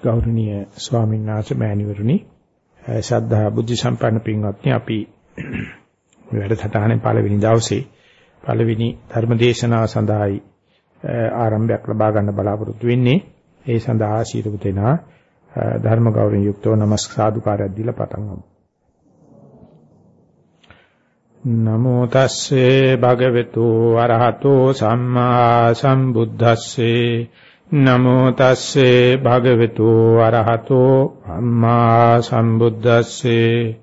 ගෞරවනීය ස්වාමීන් වහන්සේ මෑණිවරුනි ශ්‍රද්ධා බුද්ධ සම්පන්න පින්වත්නි අපි වැඩසටහනේ පළවෙනි දවසේ පළවෙනි ධර්ම දේශනාව සඳහායි ආරම්භයක් ලබා ගන්න බලාපොරොත්තු වෙන්නේ. ඒ සඳහා ශීලව දෙනා ධර්ම ගෞරවයෙන් යුක්තව নমස්කාරයක් දීලා පටන් ගමු. නමෝ තස්සේ භගවතු අරහතෝ සම්මා සම්බුද්දස්සේ නමෝ තස්සේ භගවතු අරහතෝ අම්මා සම්බුද්දස්සේ.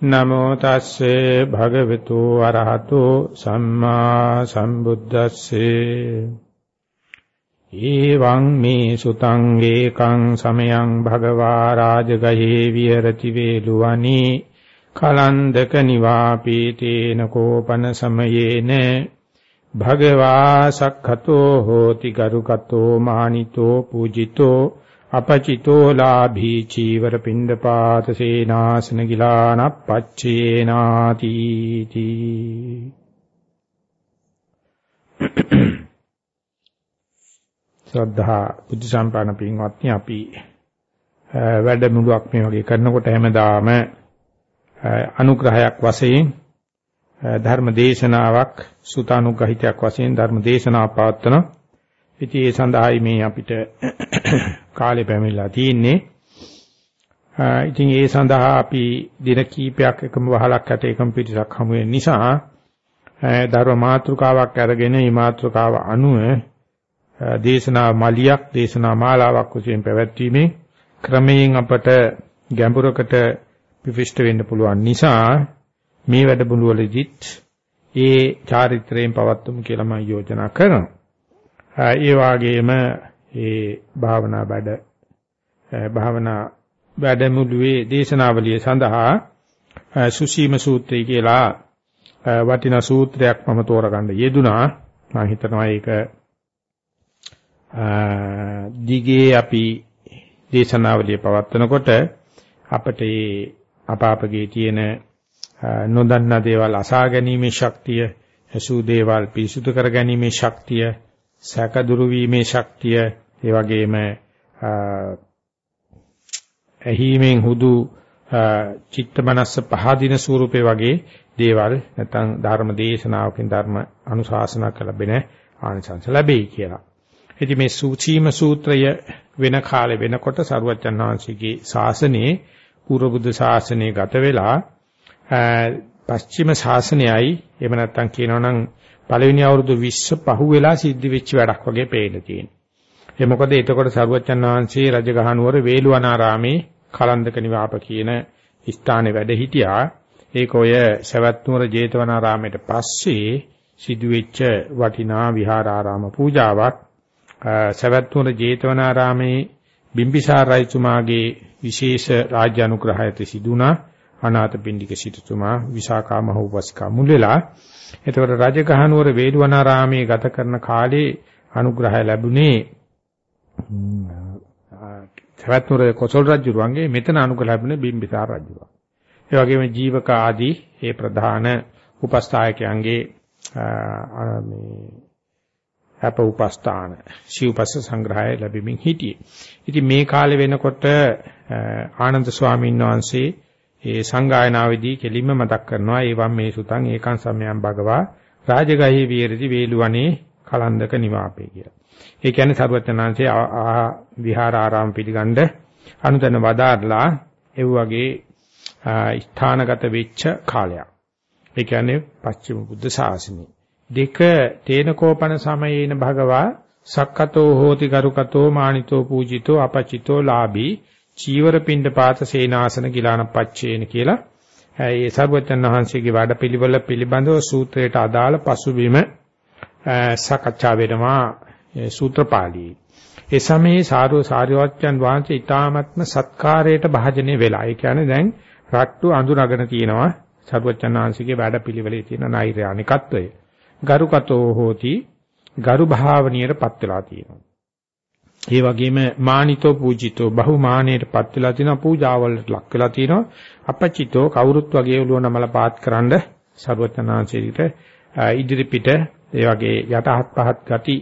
නමෝ තස්සේ භගවතු අරහතෝ සම්මා සම්බුද්දස්සේ. ඊවං මේ සුතං ඒකං සමයං භගවා රාජගහේ විහෙරති වේලුවනි. කලන්දක නිවාපීතේන කෝපන සමයේන භගවා සක්ඛතෝ හෝති ගරුකතෝ මානිතෝ පූජිතෝ අපචිතෝ ලාභී චීවර පින්ඩපාත සේනාසන ගිලාන පච්චේනාති තී. ශ්‍රද්ධා බුද්ධ සම්පන්න පින්වත්නි අපි වැඩමුළුවක් මේ වගේ කරනකොට හැමදාම අනුග්‍රහයක් වශයෙන් ධර්ම දේශනාවක් සුතානුග්‍රහිතයක් වශයෙන් ධර්ම දේශනාවක් පවත්වන. ඉතින් ඒ සඳහායි මේ අපිට කාලය පැමිණලා තියෙන්නේ. ඉතින් ඒ සඳහා අපි දින කීපයක් එකම වහලක් ඇට එකම පිටසක් හමු වෙන නිසා ධර්ම මාතෘකාවක් අරගෙන මේ මාතෘකාව අනුව දේශනා මාලියක් දේශනා මාලාවක් වශයෙන් පැවැත්වීමේ ක්‍රමයෙන් අපට ගැඹුරකට විවිෂ්ඨ වෙන්න පුළුවන් නිසා මේ වැඩමුළු වලදීත් ඒ චාරිත්‍රයෙන් පවත්වමු කියලා මම යෝජනා කරනවා. ඒ වාගේම ඒ භාවනා බඩ භාවනා වැඩමුළුවේ දේශනාවලිය සඳහා සුසීම සූත්‍රය කියලා වටිනා සූත්‍රයක් මම තෝරගන්න යෙදුනා. මම හිතනවා ඒක දිගේ අපි දේශනාවලිය පවත්වනකොට අපට අපාපගේ තියෙන නොදන්නා දේවල් අසා ගැනීමේ ශක්තිය, හසු දේවල් පිරිසුදු කර ගැනීමේ ශක්තිය, සැක දුරු වීමේ ශක්තිය, ඒ වගේම ඇහිමෙන් හුදු චිත්ත මනස්ස පහදින ස්වරූපේ වගේ දේවල් නැත්නම් ධර්ම දේශනාවකින් ධර්ම අනුශාසනා කළ ලැබෙන ආනිසංස ලැබෙයි කියලා. ඉතින් මේ සූචීම සූත්‍රය වෙන කාලේ වෙනකොට සරුවච්චන් වහන්සේගේ ශාසනයේ පූර්ව බුද්ධ ශාසනය ගත වෙලා පශ්චිම ශාසනයයි එහෙම නැත්නම් කියනවනම් පළවෙනි අවුරුදු 20 පහුවෙලා සිද්ධ වෙච්ච වැඩක් වගේ පේන්න තියෙනවා. ඒ මොකද එතකොට සරුවච්චන් වහන්සේ රජගහනුවර වේළුවනාරාමේ කලන්දක නිවාප කියන ස්ථානයේ වැඩ හිටියා. ඒක ඔය සවැත්නුවර ජේතවනාරාමයට පස්සේ සිදුවෙච්ච වටිනා විහාරාරාම පූජාවක් සවැත්නුවර ජේතවනාරාමේ බිම්බිසාර රජතුමාගේ විශේෂ රාජ්‍ය අනුග්‍රහයට සිදුනා අනාථපිණ්ඩික සිටුතුමා විසාකා මහෝපස්කා මුල් වෙලා එතකොට රජගහනුවර වේළුවනාරාමයේ ගත කරන කාලේ අනුග්‍රහය ලැබුණේ සවැත්නුර කොසල් රජුරුවන්ගේ මෙතන අනුග්‍රහ ලැබුණේ බිම්බිසාර රජුරුවන්. ඒ වගේම ජීවක ආදී ඒ ප්‍රධාන උපස්ථායකයන්ගේ මේ අප උපස්ථාන සිව්පස්ස සංග්‍රහය ලැබෙමින් හිටියේ. ඉතින් මේ කාලේ වෙනකොට ආනන්ද ස්වාමීන් වහන්සේ ඒ සංගායනාවේදී කෙලින්ම මතක් කරනවා ඒවම් මේ සුතං ඒකං සම්යම් භගවා රාජගහේ විහෙරති වේලුවනේ කලන්දක නිවාපේ කියලා. ඒ කියන්නේ සර්වඥාන්සේ විහාරාරාම පිළිගන්න අනුතන වදාarලා ඒ වගේ ස්ථානගත වෙච්ච කාලයක්. ඒ කියන්නේ පස්චිම බුද්ධ ශාසනය. දෙක තේනකෝපන සමයේන භගවා සක්කතෝ හෝති කරුකතෝ මානිතෝ පූජිතෝ අපචිතෝ ලාභී චීවර පින්ඩ පාත සේනාසන ගිලාන පච්චේන කියලා ඒ සර්වචන් වහන්සේගේ වැඩපිළිවෙල පිළිබඳව සූත්‍රයට අදාළ පසුබිම සාකච්ඡා වෙනවා සූත්‍රපාළියේ. ඒ සමයේ සාරෝ සාරිවච්චන් වහන්සේ ඊ타මත්ම සත්කාරයට භාජනය වෙලා. ඒ කියන්නේ දැන් රට්ටු අඳුනගෙන තියෙනවා සර්වචන් වහන්සේගේ වැඩපිළිවෙලේ තියෙන නෛර්යානිකත්වය. ගරුකතෝ හෝති ගරු භාවනියටපත් වෙලා තියෙනවා. ඒ වගේම මානිතෝ පූජිතෝ බහුමානයටපත් වෙලා තියෙනවා පූජාවලට ලක් වෙලා තියෙනවා අපචිතෝ කවුරුත් වගේ ඔළුව නමල පාත් කරන්න ਸਰවඥාන්සේට ඉදිරි පිට ඒ වගේ යටහත් පහත් ගති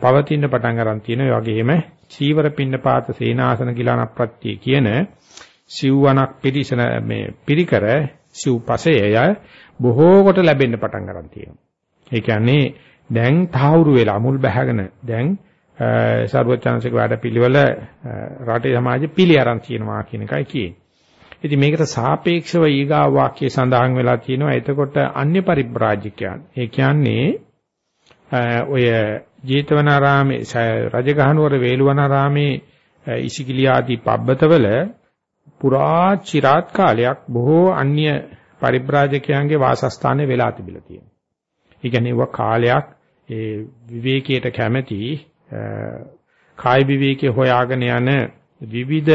පවතින පටන් ගන්න තියෙනවා ඒ වගේම චීවර පින්නපාත සේනාසන ගිලාන ප්‍රත්‍ය කියන සිව්වණක් පිරිසන මේ පිරිකර සිව්පසයය බොහෝ කොට ලැබෙන්න පටන් ගන්න තියෙනවා. ඒ කියන්නේ දැන් තාවුරු වෙලා මුල් බැහැගෙන දැන් සර්වචාන්සික වැඩපිළිවෙල රටේ සමාජෙ පිළි අරන් තියෙනවා කියන එකයි කියන්නේ. ඉතින් මේකට සාපේක්ෂව ඊගා වාක්‍යය සඳහන් වෙලා තියෙනවා. එතකොට අන්‍ය පරිබ්‍රාජිකයන්. ඒ කියන්නේ ඔය ජේතවනාරාමේ රජගහනුවර වේළුවනාරාමේ ඉසිකිලි ආදී පබ්බතවල පුරා চিරාත් කාලයක් බොහෝ අන්‍ය පරිබ්‍රාජකයන්ගේ වාසස්ථානයේ වෙලා තිබිලා තියෙනවා. ඒ කියන්නේ වා කාලයක් ඒ විවේකයට කැමැති කාය විවේකයේ හොයාගෙන යන විවිධ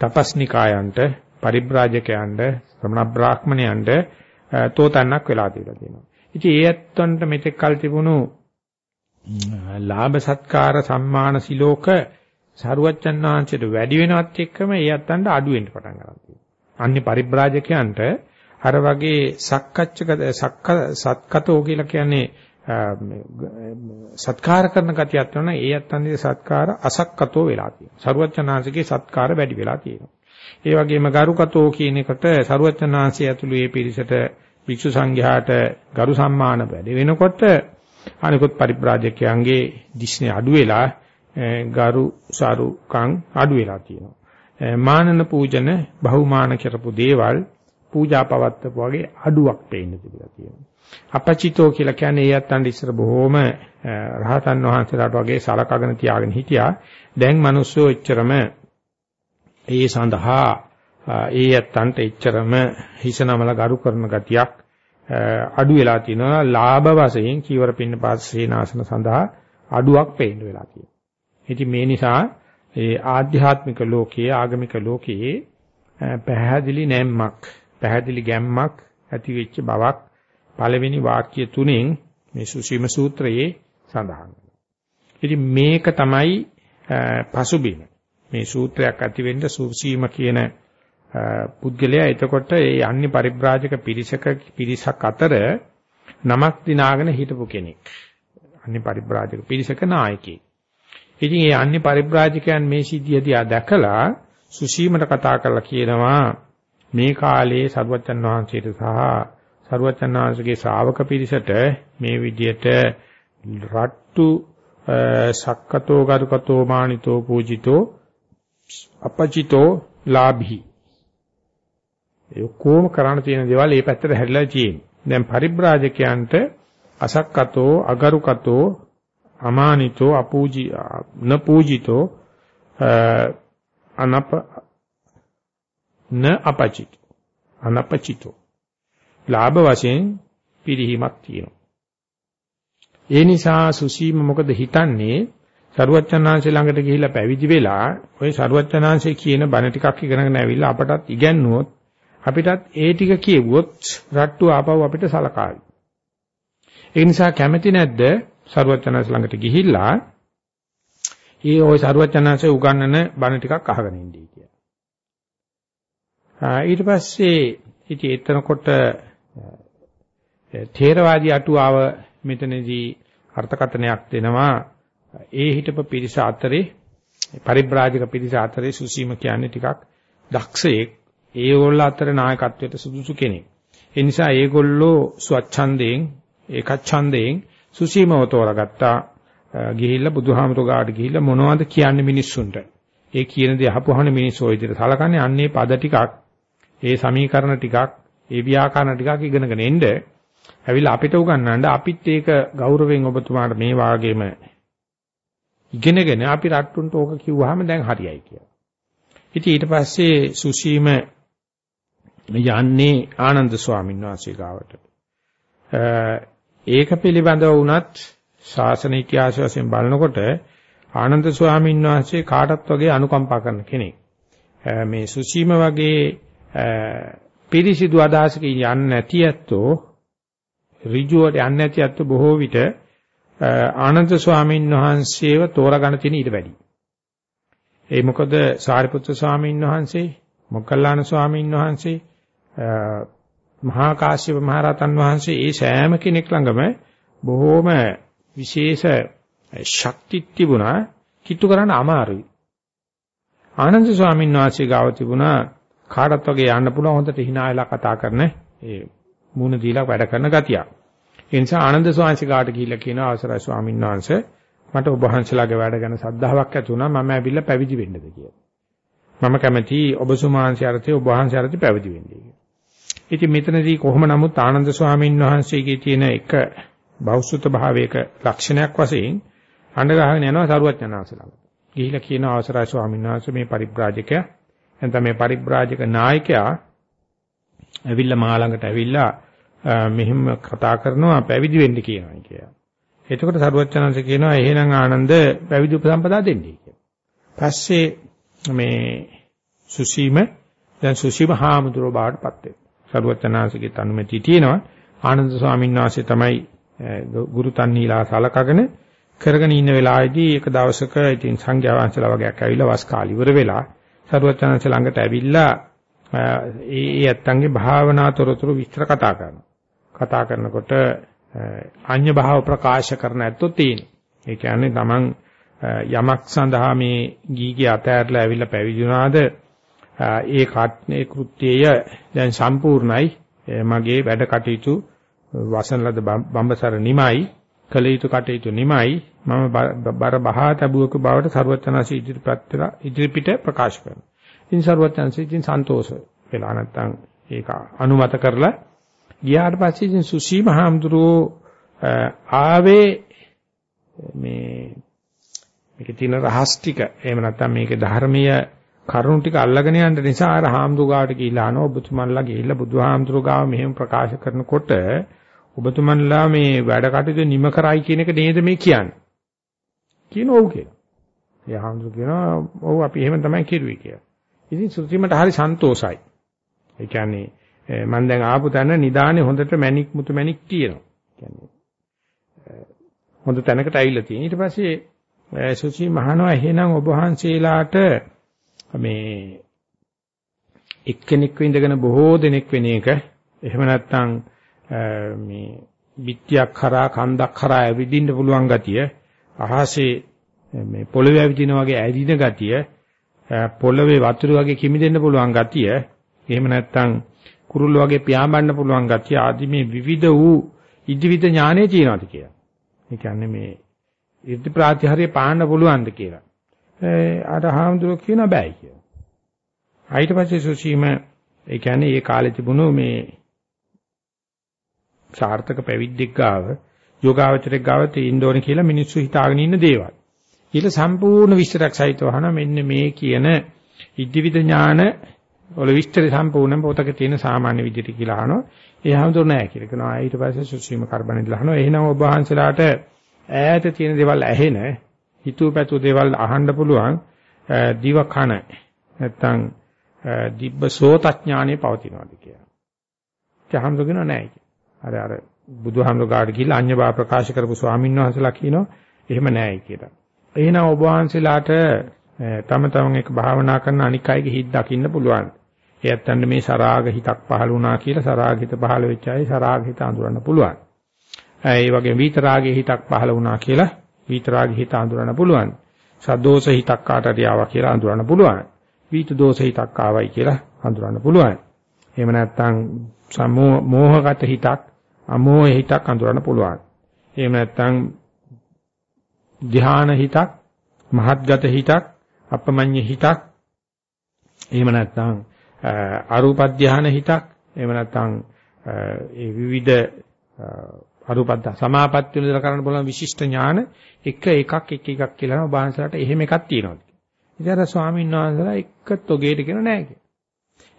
තපස්නිකායන්ට පරිබ්‍රාජකයන්ට ශ්‍රමණ බ්‍රාහ්මණයන්ට තෝතන්නක් වෙලා තිබිලා තියෙනවා. ඉතින් ඒ ඇත්තන්ට මෙතෙක් කල් තිබුණු ලාභ සත්කාර සම්මාන සිලෝක සරුවච්චන්නාංශයට වැඩි වෙනවත් එක්කම ඒ ඇත්තන්ට අඩු වෙන්න පටන් ගන්නවා. අන්‍ය පරිබ්‍රාජකයන්ට අර වගේ සක්කච්ඡක සක්ක සත්කතෝ කියලා කියන්නේ සත්කාර කරන ගතියක් වෙනවා ඒ ඇත්තන්ගේ සත්කාර අසක්කතෝ වෙලා තියෙනවා. සරුවච්චන්නාංශගේ සත්කාර වැඩි වෙලා තියෙනවා. ඒ වගේම ගරුකතෝ කියන එකට සරුවච්චන්නාංශය ඇතුළු මේ පිරිසට භික්ෂු සංඝයාට ගරු සම්මාන වැඩි වෙනකොට අනිකුත් පරිබ්‍රාජකයන්ගේ දිස්නේ අඩු වෙලා ගරු සාරුකම් අඩු වෙලා තියෙනවා. මානන පූජන බහුමාන කරපු දේවල් පූජා පවත්වපු වගේ අඩුවක් පේන්න තිබිලා තියෙනවා. අපචිතෝ කියලා කියන්නේ ඒ අත්තන්ට ඉස්සර බොහොම රහතන් වහන්සේලාට වගේ සලකගෙන තියාගෙන හිටියා. දැන් මිනිස්සු එච්චරම ඒ සඳහා ඒ ඇත්තන්ට එච්චරම හිස නමල ගරු කරන ගතියක් අඩු වෙලා තිනවා ලාභ වශයෙන් කීවර පින්න පාසේනාසන සඳහා අඩුවක් පේන්න වෙලා තියෙනවා. ඉතින් මේ නිසා ඒ ආධ්‍යාත්මික ලෝකයේ ආගමික ලෝකයේ පැහැදිලි නැම්මක් පැහැදිලි ගැම්මක් ඇති වෙච්ච බවක් පළවෙනි වාක්‍ය තුනෙන් මේ සුසීම සූත්‍රයේ සඳහන් ඉතින් මේක තමයි පසුබිම. මේ සූත්‍රයක් ඇති වෙන්න සුසීම කියන පුද්ගලයා එතකොට ඒ අන්‍ය පරිබ්‍රාජක පිරිසක පිරිසක් අතර නමක් දිනාගෙන හිටපු කෙනෙක්. අන්‍ය පරිබ්‍රාජක පිරිසක නායකයෙක්. ඉතින් ඒ අන්‍ය පරිබ්‍රාජකයන් මේ සිද්ධිය දිහා දැකලා සුසීමට කතා කරලා කියනවා මේ කාලේ සරුවචන් වහන්සේට සහ සරුවචන් වහන්සේගේ ශ්‍රාවක පිරිසට මේ විදියට රට්ටු සක්කතෝ ගරුකතෝ මානිතෝ පූජිතෝ අපචිතෝ ලාභී. ඒ ඔක්කොම කරන්න තියෙන දේවල් මේ පැත්තට හැරිලා තියෙන්නේ. දැන් පරිබ්‍රාජකයන්ට අසක්කතෝ අගරුකතෝ අමානිතෝ අපූජි නපූජිතෝ අනප න අපචිත අනපචිතෝ. ලාභ වශයෙන් පිරිහීමක් තියෙනවා. ඒ නිසා සුසීම මොකද හිතන්නේ සරුවච්චන්හන්සේ ළඟට ගිහිල්ලා පැවිදි වෙලා ওই සරුවච්චන්හන්සේ කියන බණ ටිකක් ඉගෙනගෙන ඇවිල්ලා අපටත් ඉගැන්නුවොත් අපිටත් ඒ ටික කියවුවොත් රට්ටු ආපහු අපිට සලකාවි. ඒ නිසා කැමැති නැද්ද සරුවචනස් ළඟට ගිහිල්ලා ඊ ওই සරුවචනන්සේ උගන්වන බණ ටිකක් අහගෙන ඉඳී කියලා. ඊට පස්සේ ඉතින් එතනකොට ථේරවාදී අටුවාව මෙතනදී අර්ථකථනයක් දෙනවා ඒ හිටපු පිරිස අතරේ පරිබ්‍රාජක පිරිස අතරේ සුසීම කියන්නේ ටිකක් දක්ෂයෙක් ඒගොල්ල අතර නායකත්වයට සුදුසු කෙනෙක්. ඒ නිසා ඒගොල්ලෝ ස්වච්ඡන්දයෙන් ඒකච්ඡන්දයෙන් සුසීමව තෝරාගත්තා. ගිහිල්ලා බුදුහාමුදුර ගාට ගිහිල්ලා මොනවද කියන්නේ මිනිස්සුන්ට. ඒ කියන දේ අහපුවාම මිනිස්සු ওই විදිහට සලකන්නේ අන්නේ පද ටිකක්, ඒ සමීකරණ ටිකක්, ඒ ව්‍යාකරණ ටිකක් ඉගෙනගෙන එන්න. ඇවිල්ලා අපිට උගන්වන්න අපිත් ඒක ගෞරවයෙන් ඔබතුමාට මේ වාගේම ඉගෙනගෙන අපි රට්ටුන්ට ඕක කිව්වහම දැන් හරියයි කියලා. ඉතින් ඊට පස්සේ සුසීම යන්නේ ආනන්ද ස්වාමීන් වහන්සේ ගාවට. ඒක පිළිබඳව වුණත් ශාසන ඉතිහාස වශයෙන් බලනකොට ආනන්ද ස්වාමීන් වහන්සේ කාටත් වගේ අනුකම්පා කරන කෙනෙක්. මේ සුසීම වගේ පිරිසිදු අදහසක යන්නේ නැති ඇත්තෝ ඍජුවට යන්නේ නැති ඇත්තෝ බොහෝ විට ආනන්ද ස්වාමීන් වහන්සේව තෝරාගෙන තියෙන ඊට වැඩි. ඒ මොකද සාරිපුත්‍ර ස්වාමීන් වහන්සේ, මොග්ගල්ලාන ස්වාමීන් වහන්සේ මහා කාශ්‍යප මහ රහතන් වහන්සේ ඒ සෑම කෙනෙක් ළඟම බොහෝම විශේෂ ශක්තිත් තිබුණා. කිට්ටු කරන්න අමාරුයි. ආනන්ද ස්වාමීන් වහන්සේ ගාව තිබුණා කාටත් වගේ යන්න පුළුවන් හොඳට hina වෙලා කතා කරන ඒ මූණ දීලා වැඩ කරන ගතියක්. ඒ නිසා ආනන්ද ස්වාමීන් කාට ගිහිල්ලා කියනවා අවසරයි ස්වාමීන් වහන්සේ මට ඔබ වහන්සේලාගේ වැඩ ගැන සද්ධාාවක් ඇති වුණා මම ඇවිල්ලා පැවිදි වෙන්නද කියලා. මම කැමති ඔබ සුමාංශය අර්ථේ ඔබ වහන්සේ අර්ථේ පැවිදි වෙන්නේ කියලා. ඉතින් මෙතනදී කොහොම නමුත් ආනන්ද ස්වාමීන් වහන්සේගේ තියෙන එක බෞසුත භාවයක ලක්ෂණයක් වශයෙන් අඬ ගහගෙන යනවා සරුවත් යනවාස ළඟ. ගිහිලා කියන අවසරයි ස්වාමීන් වහන්සේ මේ පරිබ්‍රාජකයා නැත්නම් මේ පරිබ්‍රාජක නායකයා ඇවිල්ලා මා ළඟට ඇවිල්ලා මෙහෙම කතා කරනවා පැවිදි වෙන්න කියනවා කියලා. එතකොට සරුවච්චනංශ කියනවා එහෙනම් ආනන්ද පැවිදි උපසම්පදා දෙන්නේ කියලා. පස්සේ මේ සුසීම දැන් සුසීම හාමුදුරුවෝ බාටපත් වෙනවා. සරුවච්චනංශගේ තනුමැති තියෙනවා. ආනන්ද ස්වාමීන් වහන්සේ තමයි ගුරු තන්හිලා සලකගෙන කරගෙන ඉන්න වෙලාවේදී එක දවසක ඉතින් සංඝයා වහන්සේලා වගේක් ඇවිල්ලා වස් කාලි ඉවර වෙලා සරුවචනංශ ළඟට ඇවිල්ලා ඒ ඒ ඇත්තන්ගේ භාවනා තොරතුරු විස්තර කතා කරනවා. කතා කරනකොට අඤ්‍ය භාව ප්‍රකාශ කරන ඇත්තෝ තියෙනවා. ඒ කියන්නේ Taman යමක් සඳහා මේ ගීගේ අතෑරලා ඇවිල්ලා පැවිදි වුණාද ඒ කාට්නේ කෘත්‍යය දැන් සම්පූර්ණයි මගේ වැඩ කටයුතු වසන ලද බඹසර නිමයි කළ යුතු කටයුතු නිමයි මම බර බහා තබුවක බවට ਸਰවඥාසී ඉදිරිපත් වෙලා ඉදිරිපිට ප්‍රකාශ කරනවා. ඉතින් ਸਰවඥාසී ඉතින් සන්තෝෂ වෙලා නැත්තම් ඒක අනුමත කරලා ගියාට පස්සේ ඉතින් සුසී මහම්දුරෝ ආවේ මේ මේකේ තියෙන රහස් ටික එහෙම නැත්තම් මේකේ ධර්මීය කරුණු ටික අල්ලගෙන යන්න නිසා අර හාමුදුරු ගාවට ගිහිල්ලා අනෝ ඔබතුමන්ලා ගිහිල්ලා බුදුහාමුදුරු ගාව මෙහෙම ප්‍රකාශ කරනකොට ඔබතුමන්ලා මේ වැඩ කටයුතු නිම කරයි කියන එක නේද මේ කියන්නේ. කියන ඔව් කියලා. ඒ හාමුදුරු කියනවා ඔව් අපි එහෙම තමයි කිරුවේ කියලා. ඉතින් සුත්‍රිමට හරි සන්තෝසයි. ඒ කියන්නේ මම දැන් ආපු තැන නිදානේ හොඳට මැණික් මුතු මැණික් තියෙනවා. කියන්නේ හොඳ තැනකට ඇවිල්ලා තියෙන. ඊට පස්සේ සුචි මහනවා එහෙනම් ඔබ වහන්සේලාට මේ එක්කෙනෙක් ඉඳගෙන බොහෝ දෙනෙක් වෙන එක එහෙම නැත්නම් මේ පිටියක් කරා කන්දක් කරා ඇවිදින්න පුළුවන් ගතිය අහසේ මේ පොළවේ ඇවිදින වගේ ඇදින ගතිය පොළවේ වතුර වගේ කිමිදෙන්න පුළුවන් ගතිය එහෙම නැත්නම් කුරුල්ල වගේ පියාඹන්න පුළුවන් ගතිය ආදි මේ විවිධ වූ ඉදිවිද ඥානෙ තියෙනවාද කියලා. ඒ කියන්නේ මේ ඉර්ධි ප්‍රාතිහාර්ය පාන්න පුළුවන්ද කියලා. අර හාමුදුරුවෝ කියන බෑයි කියලා. ඊට පස්සේ සුසීම ඒ කියන්නේ ඒ කාලේ තිබුණු මේ සාර්ථක පැවිද්දෙක් ගාව යෝගාවචරයක් ගාව තියෙන්න ඕනේ කියලා මිනිස්සු හිතාගෙන ඉන්න දේවල්. ඊට සම්පූර්ණ විස්තරයක් සහිතව අහන මෙන්න මේ කියන ඉද්ධිවිද ඥාන වල විස්තර සම්පූර්ණ පොතක තියෙන සාමාන්‍ය විදිහට කියලා අහනවා. ඒ හැමදෙර නෑ කියලා කියනවා. ඊට පස්සේ සුසීම කරබනෙදලා අහනවා. එහෙනම් ඔබ වහන්සේලාට ඈත තියෙන දේවල් ඇහෙන, හිතුව පැතුව දේවල් අහන්න පුළුවන් දිව කන නැත්තම් දිබ්බ සෝතඥානෙ පවතිනවාද කියලා. ඒ හැමදෙර කියනවා නෑ කියලා. අර අර බුදුහාමුදුර ගාඩ ගිහිල්ලා අඤ්ඤබා ප්‍රකාශ කරපු ස්වාමීන් වහන්සේලා කියනවා එහෙම නෑයි කියලා. එහෙනම් ඔබ වහන්සේලාට තම තමන් එක භාවනා කරන අනික් අයගේ හිත් දකින්න පුළුවන්. එයත් අන්න මේ සරාග හිතක් පහළ වුණා කියලා සරාග හිත පහළ වෙච්ච අය සරාග හිත අඳුරන්න පුළුවන්. ඒ වගේ විතරාගයේ හිතක් පහළ වුණා කියලා විතරාගයේ හිත අඳුරන්න පුළුවන්. සදෝෂ හිතක් කාටද ආවා කියලා අඳුරන්න පුළුවන්. විත දෝෂ හිතක් ආවයි කියලා අඳුරන්න පුළුවන්. එහෙම නැත්නම් සමෝහ මෝහගත හිතක් අමෝහ හිතක් අඳුරන්න පුළුවන්. එහෙම නැත්නම් ධ්‍යාන හිතක්, මහත්ගත හිතක්, අපමඤ්ඤ හිතක්. එහෙම නැත්නම් අරූප ධ්‍යාන හිතක්. එහෙම නැත්නම් ඒ විවිධ අරූපද්ද සමාපatti වල කරන්න බලන විශිෂ්ට ඥාන එක එකක් එක එකක් කියලා නෝ බාහන්සලට එහෙම එකක් තියෙනවා. ඉතින් අර ස්වාමීන් වහන්සේලා එක තොගේට කියන නෑ කියලා.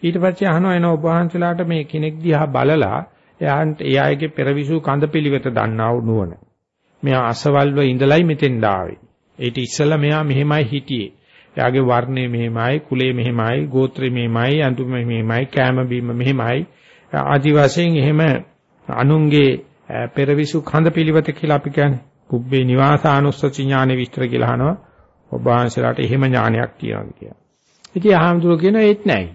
ඊට පස්සේ අහනවා එන ඔබ වහන්සේලාට මේ කෙනෙක් දිහා බලලා එයාන්ට එයාගේ පෙරවිසු කඳ පිළිවෙත දන්නා වූ නුවණ. මෙයා අසවල්ව ඉඳලයි මෙතෙන් ආවේ. ඊට ඉස්සෙල්ලා මෙයා මෙහෙමයි හිටියේ. එයාගේ වර්ණය මෙහෙමයි, කුලය මෙහෙමයි, ගෝත්‍රය මෙහෙමයි, අඳුම මෙහෙමයි, කෑම බීම මෙහෙමයි. ආදි වශයෙන් එහෙම අනුන්ගේ පෙරවිසු කඳ පිළිවෙත කියලා අපි කියන්නේ. කුබ්බේ නිවාසානුස්සති ඥානෙ විස්තර කියලා අහනවා. ඔබ වහන්සේලාට එහෙම ඥානයක් තියෙනවා කියලා. ඉතින් ආහම්දුර කියනවා ඒත් නැහැ.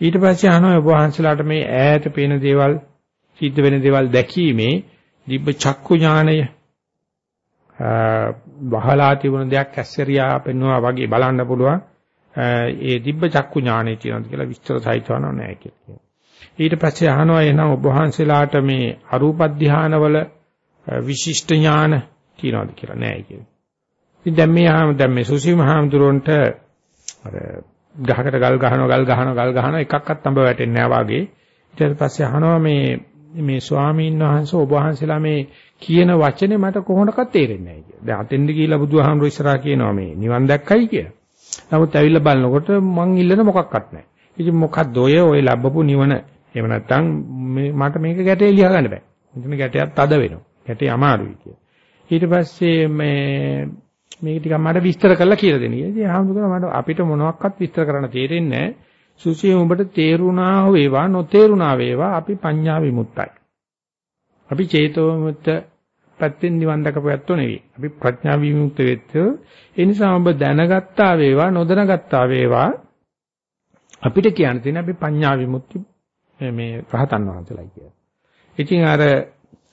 ඊට පස්සේ අහනවා ඔබ වහන්සේලාට මේ ඈත පේන දේවල් සිද්ධ වෙන දේවල් දැකීමේ දිබ්බ චක්කු ඥානය වහලා තිබුණ දෙයක් ඇස්සරියා පෙන්වනවා වගේ බලන්න පුළුවන් ඒ දිබ්බ චක්කු ඥානෙ තියෙනවද කියලා විස්තර සහිතව නැහැ කියලා. ඊට පස්සේ අහනවා එහෙනම් ඔබ වහන්සේලාට මේ අරූප ධානවල විශිෂ්ට ඥාන තියෙනවද කියලා නැහැ කියලා. ඉතින් දැන් මේ ආම දැන් මේ සුසීම හාමුදුරන්ට අර ගහකට ගල් ගහනවා ගල් ගහනවා ගල් ගහනවා එකක්වත් අඹ වැටෙන්නේ නැහැ වාගේ. ඊට පස්සේ අහනවා මේ මේ ස්වාමීන් වහන්සේ ඔබ වහන්සේලා මේ කියන වචනේ මට කොහොමඩක්වත් තේරෙන්නේ නැහැ කියලා. දැන් අතෙන්ද ගිහිල්ලා බුදුහාමුදුරු ඉස්සරහා කියනවා මේ නිවන් දැක්කයි කියලා. නමුත් ඇවිල්ලා බලනකොට මං ඉල්ලන මොකක්වත් නැහැ. ඉතින් මොකක්ද ඔය ඔය ලැබපු නිවන? එහෙම නැත්නම් මට මේක ගැටේ ලියා ගන්න බෑ. මෙතන ගැටයක් තද වෙනවා. ගැටේ අමාරුයි කියලා. ඊට පස්සේ මේ මේක ටිකක් මට විස්තර කරලා කියලා දෙන්න. ඉතින් ආහඳුකම මට අපිට මොනවත් විස්තර කරන්න තේරෙන්නේ නැහැ. සුසිය උඹට තේරුණා වේවා නොතේරුණා වේවා අපි පඤ්ඤා විමුක්තයි. අපි චේතෝ විමුක්ත පැත්තෙන් නිවන් දකපැත්තෝ නෙවෙයි. අපි ප්‍රඥා විමුක්ත වෙච්ච ඒ නිසා ඔබ දැනගත්තා වේවා නොදැනගත්තා වේවා අපිට කියන්න තියෙන අපි පඤ්ඤා විමුක්ති මේ රහතන් වහන්සේලා කියලා. ඉතින් අර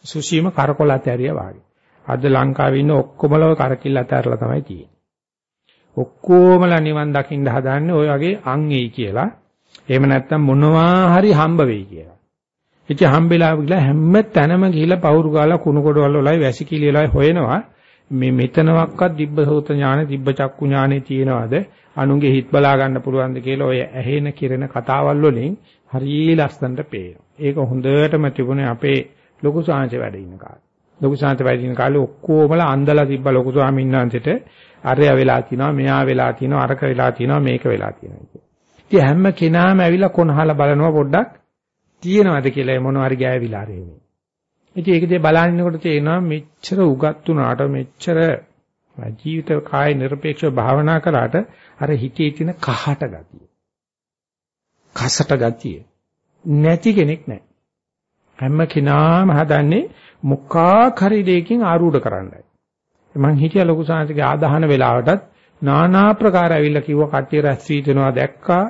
සුසීම කරකොල ඇතරියා වාගේ. අද ලංකාවේ ඉන්න ඔක්කොමලව කරකිල්ල ඇතරලා තමයි තියෙන්නේ. ඔක්කොමලා නිවන් දකින්න හදාන්නේ ওই වගේ අන් එයි කියලා. එහෙම නැත්නම් මොනවා හරි හම්බ වෙයි කියලා. ඉතින් හම්බෙලා ගිහලා හැම තැනම ගිහිල්ලා පවුරු ගාලා කුණු කොටවල වලයි වැසිකිලි වලයි හොයනවා. මේ මෙතනවක්වත් දිබ්බ සෝත ඥානෙ දිබ්බ චක්කු ඥානෙ තියෙනවද? අනුන්ගේ හිත බලා ගන්න පුළුවන්ද කියලා ඔය ඇහෙන කිරෙන කතාවල් වලින් හරිය ලස්සනට පේනවා. ඒක හොඳටම තිබුණේ අපේ ලොකු සාංශ වැඩ ඉන්න කාලේ. ලොකු සාංශ වැඩ ඉන්න කාලේ ඔක්කොමලා අන්දලා තිබ්බ ලොකු ස්වාමීන් වහන්සේට අරය වෙලා තිනවා, මෙයා වෙලා තිනවා, අරක වෙලා තිනවා, මේක වෙලා තිනවා කියලා. ඉතින් හැම කෙනාම ඇවිල්ලා කොනහලා බලනවා පොඩ්ඩක් තියෙනවද කියලා මොනවා හරි ගෑවිලා රෙන්නේ. ඉතින් ඒක දිහා බලනකොට තේරෙනවා මෙච්චර උගත් වුණාට මෙච්චර ජීවිත කාය නිර්පේක්ෂව භාවනා කරාට අර හිතේ තියෙන කහට ගතිය. කසට ගතිය. නැති කෙනෙක් නැහැ. හැම කෙනාම හදන්නේ මොකක් හරි දෙයකින් ආරූඪ කරන්නයි. මං හිතියා ලොකු සාංශගේ ආදාහන වෙලාවටත් নানা ප්‍රකාර ඇවිල්ලා කිව්වා කට්ටිය රැස් වී දෙනවා දැක්කා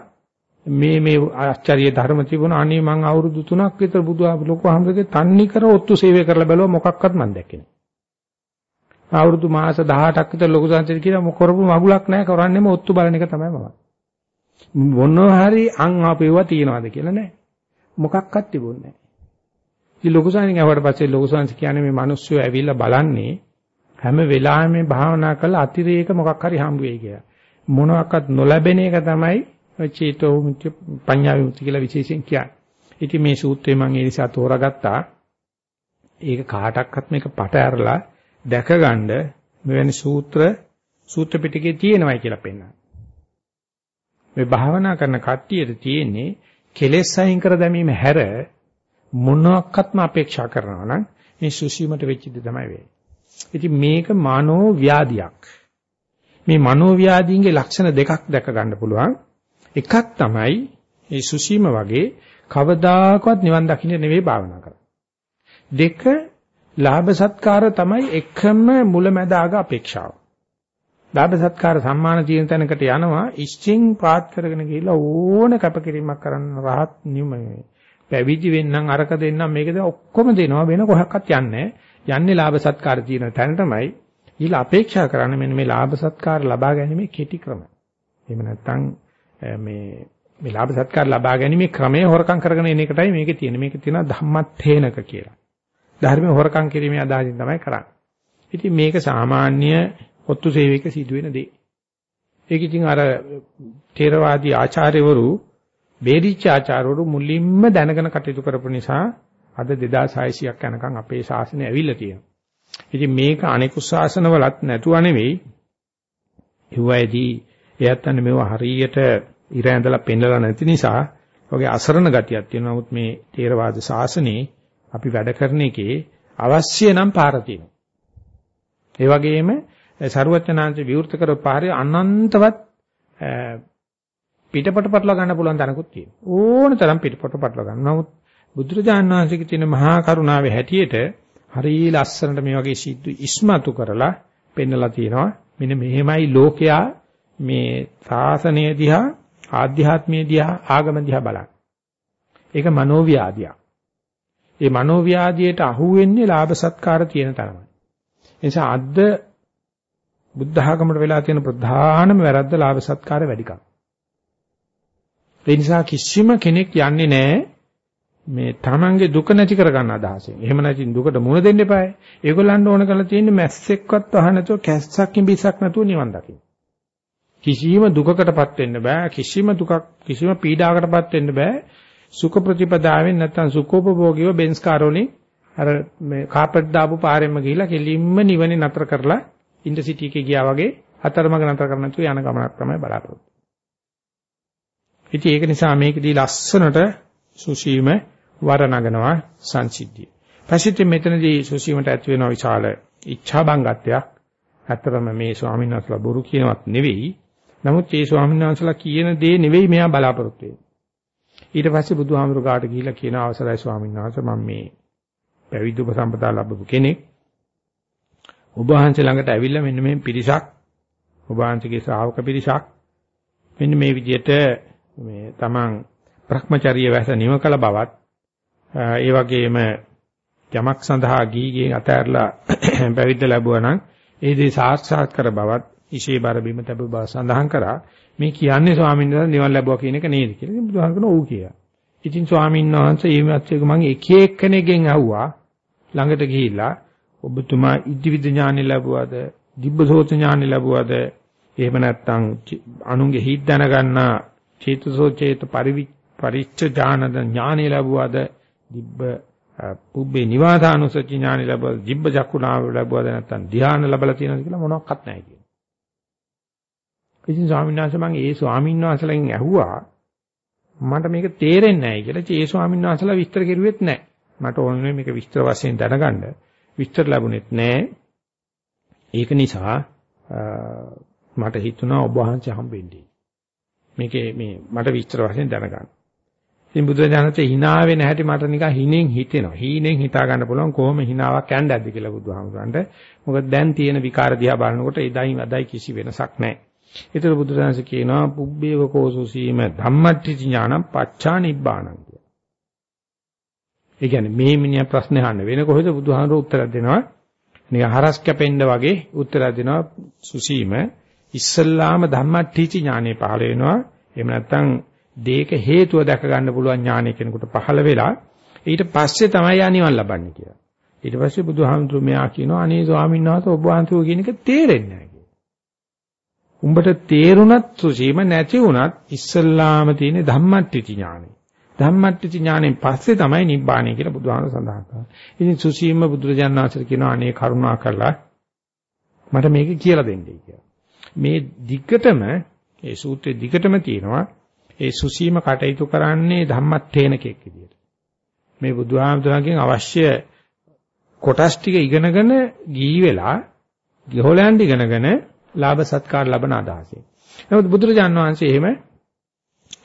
මේ මේ ආශ්චර්ය ධර්ම තිබුණා. අනේ මං අවුරුදු 3ක් විතර බුදුහාම ලොකු හම්බගේ තන්නි කර ඔත්තු සේවය කරලා බැලුවා. මොකක්වත් මන් දැක්කේ නෑ. අවුරුදු මාස 18ක් විතර ලොකු සංසද කියලා කරපු මගුලක් නැහැ කරන්නේම ඔත්තු බලන එක තමයි මම. මොනවා හරි අන් ආපේවා තියනවාද කියලා නෑ. මොකක්වත් තිබුණේ නෑ. ඉතින් ලොකු සංසද ගාවට පස්සේ ලොකු සංසද කියන්නේ මේ මිනිස්සු ඇවිල්ලා බලන්නේ හැම වෙලාවෙම භාවනා කරලා අතිරේක මොකක් හරි හම්බ වෙයි කියලා. මොනවාක්වත් නොලැබෙන එක තමයි චේතෝ විමුක්ති පඤ්ඤා විමුක්ති කියලා විශේෂයෙන් කියන්නේ. ඉතින් මේ සූත්‍රය මම ඒ නිසා තෝරාගත්තා. ඒක කාටක්වත් මේක පට ඇරලා දැකගන්න මෙවැනි සූත්‍ර සූත්‍ර පිටකේ තියෙනවයි කියලා පෙන්නනවා. මේ භාවනා කරන කට්ටියට තියෙන්නේ කෙලෙස් අයින් කර දැමීම හැර මොනක්වත්ම අපේක්ෂා කරනවා නම් මේ සුසීමට වෙච්ච දේ තමයි වෙන්නේ. ඉතින් මේක මානෝ ව්‍යාධියක්. මේ මනෝ ව්‍යාධීන්ගේ ලක්ෂණ දෙකක් දැක ගන්න පුළුවන්. එකක් තමයි මේ සුසීම වගේ කවදාකවත් නිවන් දකින්න නෙවෙයි භාවනා කරන්නේ. දෙක ලාභ සත්කාර තමයි එකම මුලැමැදාග අපේක්ෂාව. ලාභ සත්කාර සම්මාන තියෙන තැනකට යනවා ඉස්චින් පාත් කරගෙන ගිහිල්ලා ඕන කැපකිරීමක් කරන්න රහත් නියමයි. පැවිදි වෙන්නම් අරක දෙන්නම් මේකද ඔක්කොම දෙනවා වෙන කොහක්වත් යන්නේ යන්නේ ලාභ සත්කාර තියෙන තැන තමයි ඊළ අපේක්ෂා කරන්නේ මෙන්න මේ ලාභ සත්කාර ලබා ගැනීමේ කෙටි ක්‍රම. එහෙම නැත්නම් මේ මේ ලාභ සත්කාර ලබා ගැනීමේ ක්‍රමය හොරකම් කරගෙන එන එකටයි මේකේ තියෙන්නේ. මේකේ තියෙනවා ධම්මත්තේනක කියලා. ධර්මයේ හොරකම් කිරීමේ අදහසින් තමයි කරන්නේ. ඉතින් මේක සාමාන්‍ය ඔත්තු සේවයක සිදුවෙන දේ. ඒක ඉතින් අර ථේරවාදී ආචාර්යවරු බේරිච්ච ආචාර්යවරු මුලින්ම දැනගෙන කටයුතු කරපු නිසා අද 2600ක් යනකම් අපේ ශාසනය ඇවිල්ලා තියෙනවා. ඉතින් මේක අනෙකුත් ශාසනවලත් නැතුව නෙවෙයි. ඒවයිදී එයත් අන්න මේවා හරියට ඉර ඇඳලා පෙන්නලා නැති නිසා වගේ අසරණ ගතියක් තියෙනවා. නමුත් මේ තේරවාද ශාසනයේ අපි වැඩ කරන එකේ අවශ්‍ය නම් පාර තියෙනවා. ඒ වගේම ਸਰුවචනාංශ විවෘත කරපු පාරේ අනන්තවත් පිටපොට පටල ගන්න පුළුවන් තැනකුත් තියෙනවා. ඕන තරම් පිටපොට පටල ගන්න. නමුත් බුදුරජාණන් වහන්සේගේ තියෙන මහා කරුණාවේ හැටියට හරිය ලස්සනට මේ වගේ සිද්ධු ඉස්මතු කරලා පෙන්නලා තියෙනවා. මෙන්න මෙහෙමයි ලෝකයා මේ සාසනය දිහා ආධ්‍යාත්මීය දිහා ආගම දිහා බලන්න. ඒක මනෝව්‍යාධියක්. ඒ මනෝව්‍යාධියට අහු වෙන්නේ ලාභ සත්කාර තියෙන තරමයි. ඒ නිසා අද්ද බුද්ධ ආගමකට වෙලා තියෙන ප්‍රධානම වැරද්ද ලාභ සත්කාර වැඩිකම්. ඒ නිසා කිසිම කෙනෙක් යන්නේ නැහැ මේ තමන්ගේ දුක නැති කරගන්න අදහසෙන්. එහෙම නැති දුකට මුහුණ දෙන්න එපායි. ඒගොල්ලන්ට ඕන කරලා තියෙන්නේ මැස්සෙක්වත් වහ නැතුව කැස්සක් කිඹිසක් නැතුව නිවන් දකින්න. කිසිම දුකකටපත් වෙන්න බෑ. කිසිම දුකක් කිසිම පීඩාවකටපත් වෙන්න බෑ. සුඛ ප්‍රතිපදාවෙන් නැත්තම් සුඛෝපභෝගීව බෙන්ස් කාරෝලින් අර මේ කාපට් දාපු පාරෙන්ම ගිහිලා කෙලින්ම නිවනේ නතර කරලා ඉන්ටර්සිටි එකේ ගියා වගේ අතරමඟ නතර කරන්න නැතුව යන ගමනක් තමයි බලාපොරොත්තු. ඉතින් ඒක නිසා මේකදී ලස්සනට සුසීම වරණගනවා සංසිද්ධිය. පස්සේ මෙතනදී සුසීමට ඇති වෙන විශාල ඉච්ඡා බංගත්වයක්. ඇත්තටම මේ ස්වාමීන් වහන්සේලා බොරු කියනවත් නෙවෙයි. නමුත් මේ ස්වාමීන් වහන්සේලා කියන දේ නෙවෙයි මෙයා බලාපොරොත්තු වෙන්නේ. ඊට පස්සේ බුදුහාමුදුරු ගාට ගිහිල්ලා කියන අවසරයි ස්වාමීන් වහන්සේ මම මේ පැවිදි උපසම්පදා ලැබපු කෙනෙක්. ඔබ වහන්සේ ළඟට ඇවිල්ලා මෙන්න මේ පිරිසක් ඔබ වහන්සේගේ ශ්‍රාවක පිරිසක් මෙන්න මේ විදිහට මේ තමන් Brahmacharya වැස නිම කළ බවත් ඒ වගේම යමක් සඳහා ගීගේ අතහැරලා පැවිද්ද ලැබුවා නම් ඒ දේ සාක්ෂාත් කර බවත් ඉෂේ බර බිම තබු බව සඳහන් කරා මේ කියන්නේ ස්වාමීන් වහන්සේ නිවන් ලැබුවා කියන එක නේද කියලා. ඉතින් බුදුහාම කරන ඔව් කියලා. ඉතින් ස්වාමීන් වහන්සේ මේ මැස්සෙක මම එක එක්කෙනෙක්ගෙන් අහුවා ළඟට ගිහිල්ලා ඔබතුමා ඉදිවිද ඥානෙ ලැබුවාද? දිබ්බසෝත ඥානෙ ලැබුවාද? එහෙම නැත්නම් අනුන්ගේ හිත් දැනගන්නා චේතසෝ චේත පරිවි පරිච්ඡ ඥානද ඥානෙ ලැබුවාද? දිබ්බ පුබ්බේ නිවාසානුසති ඥානෙ ලැබුවාද? දිබ්බ චක්කුණාව ලැබුවාද නැත්නම් ධ්‍යාන ලැබලා තියෙනවද කියලා මොනවත් නැහැ කියනවා. ඉතින් ස්වාමීන් වහන්සේ මම ඒ ස්වාමීන් වහන්සේලාගෙන් ඇහුවා මට මේක තේරෙන්නේ නැහැ කියලා. ඒ ස්වාමීන් වහන්සේලා විස්තර කෙරුවෙත් නැහැ. මට ඕනේ මේක විස්තර වශයෙන් දැනගන්න. විස්තර ලැබුණෙත් නැහැ. ඒක නිසා මට හිතුණා ඔබ වහන්සේ හම්බෙන්නේ. මේකේ මේ මට විස්තර වශයෙන් දැනගන්න. ඉතින් බුදුරජාණන්සේ hina වෙන හැටි මට නිකන් හිනෙන් හිතෙනවා. හීනෙන් හිතා ගන්න පුළුවන් කොහොම hinaවක් යන්නද කියලා බුදුහාමුදුරන්ට. මොකද දැන් තියෙන විකාර දිහා බලනකොට එදයින් අදයි කිසි වෙනසක් නැහැ. ඒතර බුදුරජාණන්සේ කියනවා පුබ්බේව කෝසුසීම ධම්මට්ටි ඥානම් පච්චා නිබ්බාණං කියලා. ඒ කියන්නේ මේ මිනිහා ප්‍රශ්න අහන්න වෙන කොහෙද බුදුහාමුදුරුවෝ උත්තර දෙනවා. නිකන් හරස් කැපෙන්න වගේ උත්තර දෙනවා සුසීම ඉස්සල්ලාම ධම්මට්ටි ඥානෙ පහළ වෙනවා. එහෙම නැත්නම් දේක හේතුව දැක ගන්න පුළුවන් ඥානෙ කෙනෙකුට පහළ වෙලා ඊට පස්සේ තමයි යා නිවන් ලබන්නේ කියලා. ඊට පස්සේ බුදුහාමුදුරුවෝ මෙයා කියනවා අනේ ස්වාමීන් වහන්සේ ඔබ වහන්සේ කියන එක තේරෙන්නේ නැහැ. උඹට තේරුණත් සුසීම නැති වුණත් ඉස්සල්ලාම තියෙන ධම්මට්ටි ඥානෙ. ධම්මට්ටි ඥානෙන් පස්සේ තමයි නිබ්බාණය කියලා බුදුහාම සඳහන් කරන්නේ. ඉතින් සුසීම බුදුරජාණන් වහන්සේ කියනවා අනේ කරුණා කරලා මට මේක කියලා දෙන්නයි කියලා. මේ දිග්ගටම ඒ සූත්‍රයේ දිගටම තියෙනවා ඒ සුසීම කටයුතු කරන්නේ ධම්මත්තේනකෙක් විදියට. මේ බුදුහාමුදුරන්ගෙන් අවශ්‍ය කොටස් ටික ඉගෙනගෙන ගිහි වෙලා ගිහොලයන් ඉගෙනගෙන ලාභ සත්කාර ලබන අදහසෙන්. නමුත් බුදුරජාන් වහන්සේ එහෙම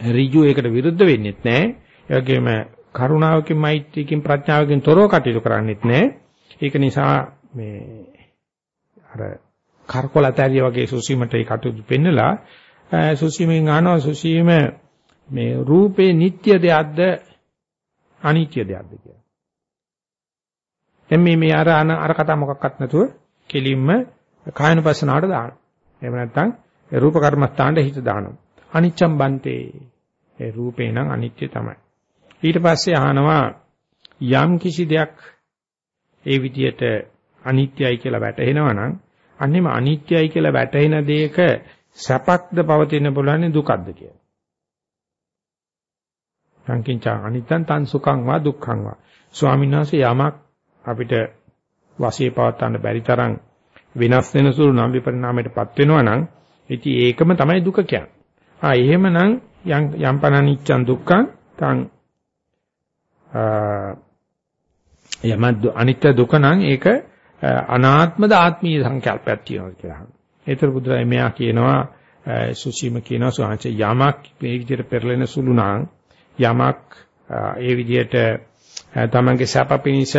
ඍජු ඒකට විරුද්ධ වෙන්නෙත් නැහැ. ඒ වගේම කරුණාවකින් මෛත්‍රියකින් ප්‍රඥාවකින් තොරව කටයුතු කරන්නෙත් නැහැ. ඒක නිසා මේ අර කරකොලතරිය වගේ සුසීමට ඒ කටයුතු පෙන්නලා සුසීමෙන් අහනවා සුසීම මේ රූපේ නিত্য දෙයක්ද අනිත්‍ය දෙයක්ද කියලා. දැන් මේ මේ අර අර කතා මොකක්වත් නැතුව කෙලින්ම කායනුපස්සනාවට දානවා. එහෙම නැත්නම් රූප කර්මස්ථානට හිත දානවා. අනිච්චම් බන්තේ. ඒ රූපේ නම් අනිත්‍ය තමයි. ඊට පස්සේ අහනවා යම් කිසි දෙයක් ඒ විදියට අනිත්‍යයි කියලා වැටහෙනවා නම් අන්නේම අනිත්‍යයි කියලා වැටහෙන දෙයක සැපක්ද පවතින බලන්නේ දුකක්ද කියලා. සංකින්චා අනිත්‍යං තන් සුඛං වා දුක්ඛං වා. ස්වාමීන් වහන්සේ යමක් අපිට වශයේ පවත්වන්න බැරි තරම් වෙනස් වෙන සුළු නම් විපරිණාමයටපත් වෙනවා නම් ඉතින් ඒකම තමයි දුක කියන්නේ. ආ එහෙමනම් යම් යම් පනනිච්ඡන් දුක්ඛං තං යම අනිත්‍ය දුක නම් ඒක අනාත්මද ආත්මීය සංකල්පයක් තියෙනවා කියලා. ඒතර බුදුරජාණන් මෙයා කියනවා සුසීම කියනවා සෝංශ යමක් මේ විදිහට පෙරලෙන සුළු නම් යමක් ඒ විදිහට තමන්ගේ සැප පිණිස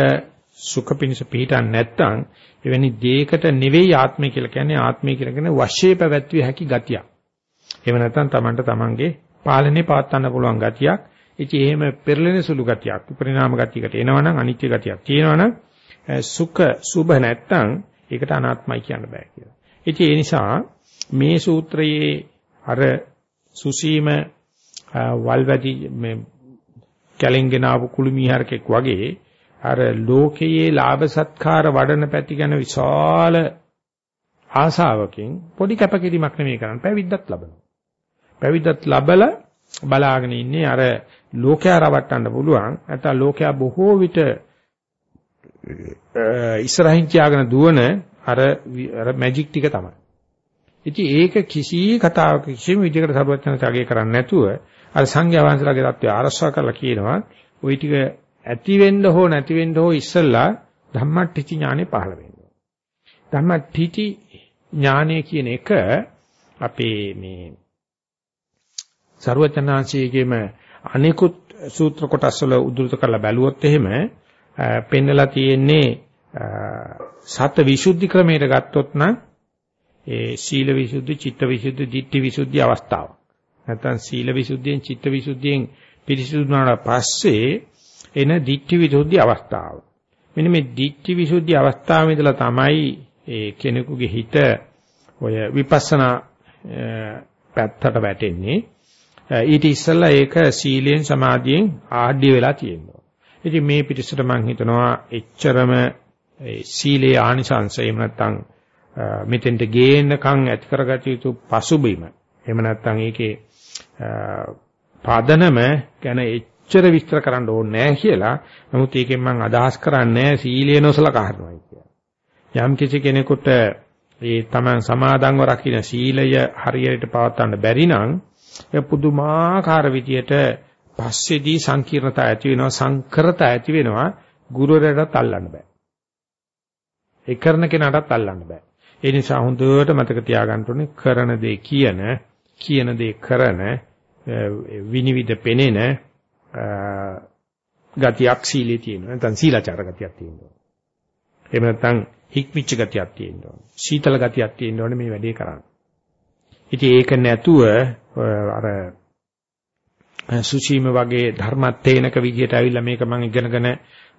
සුඛ පිණිස පිහිටන් නැත්නම් එවැනි දෙයකට නෙවෙයි ආත්මය කියලා කියන්නේ ආත්මය කියලා කියන්නේ වශයේ පැවැත්විය හැකි ගතියක්. එහෙම නැත්නම් Tamanට Tamanගේ පාලනේ පවත්වන්න පුළුවන් ගතියක්. ඉතින් එහෙම පෙරලෙන සුළු ගතියක්, පරිණාම ගතියකට එනවනම් අනිත්‍ය ගතියක් තියෙනවනම් සුඛ සුභ නැත්නම් ඒකට අනාත්මයි කියන්න බෑ කියලා. ඉතින් ඒ නිසා මේ සූත්‍රයේ අර සුසීම වල්වැදි මේ කැලෙන්ගෙන ආපු කුළුමිහරකෙක් වගේ අර ලෝකයේ ලාභ සත්කාර වඩන පැති ගැන විශාල ආසාවකින් පොඩි කැපකිරීමක් නෙමෙයි කරන්නේ පැවිද්දත් ලබනවා. පැවිද්දත් ලබලා බලාගෙන ඉන්නේ අර ලෝකයා රවට්ටන්න පුළුවන්. නැත්නම් ලෝකයා බොහෝ විට ඉස්සරහින් කියාගෙන දුවන අර අර මැජික් ටික තමයි. ඉතින් ඒක කිසි කතාවක කිසිම විදිහකට සරුවචන සාගේ කරන්නේ නැතුව අර සංඝයා වහන්සේලාගේ தත්ත්වය ආරක්ෂා කරලා කියනවා ওই ටික ඇති වෙන්න හෝ නැති වෙන්න හෝ ඉස්සල්ලා ධම්මට්ඨිචි ඥානෙ පහළ වෙනවා. ධම්මට්ඨිචි ඥානය කියන එක අපේ මේ සරුවචනාංශයේගේම අනිකුත් සූත්‍ර කොටස් වල උද්දෘත කරලා බැලුවොත් එහෙම පෙන්නලා තියෙන්නේ සත විසුද්ධි ක්‍රමයට ගත්තොත් නම් ඒ සීල විසුද්ධි, චිත්ත විසුද්ධි, ditthi විසුද්ධි අවස්ථාව. නැත්නම් සීල විසුද්ධියෙන්, චිත්ත විසුද්ධියෙන් පිරිසිදු වුණාට පස්සේ එන ditthi විසුද්ධි අවස්ථාව. මෙන්න මේ ditthi විසුද්ධි අවස්ථාවේ ඉඳලා තමයි ඒ කෙනෙකුගේ හිත ඔය විපස්සනා පැත්තට වැටෙන්නේ. ඊට ඉස්සෙල්ලා ඒක සීලෙන් සමාධියෙන් ආඩ්‍ය වෙලා තියෙනවා. ඉතින් මේ පිටිසට මම හිතනවා එච්චරම සීලේ ආනිසංශ එහෙම නැත්නම් මෙතෙන්ට ගේන්නකම් ඇති කරගත යුතු පසුබිම එහෙම නැත්නම් ඒකේ පාදනම ගැන එච්චර විස්තර කරන්න ඕනේ නැහැ කියලා. නමුත් ඒකෙන් මම අදහස් කරන්නේ සීලය නොසලකා හරිනවා කියලා. යම් කිසි කෙනෙකුට ඒ තමන් සමාදන්ව රකින්න සීලය හරියට පවත්වන්න බැරි නම් ඒ පුදුමාකාර විදියට පස්සේදී සංකීර්ණතා ඇති වෙනවා සංකරතා ඇති වෙනවා ගුරුවරයාටත් අල්ලන්න බෑ. ඒ කරන කෙනාටත් අල්ලන්න බෑ. ඒ නිසා හොඳට මතක තියාගන්න ඕනේ කරන දේ කියන, කියන දේ කරන, විනිවිද පෙනෙන ගතියක් සීලේ තියෙනවා. නැත්නම් සීලාචාර ගතියක් තියෙනවා. එහෙම නැත්නම් හික්මිච්ච ගතියක් තියෙනවා. සීතල ගතියක් තියෙනවනේ මේ වැඩේ කරන්න. ඉතින් ඒක නැතුව අර සුචීම වගේ ධර්මත්තේනක විදියට ඇවිල්ලා මේක මම ඉගෙනගෙන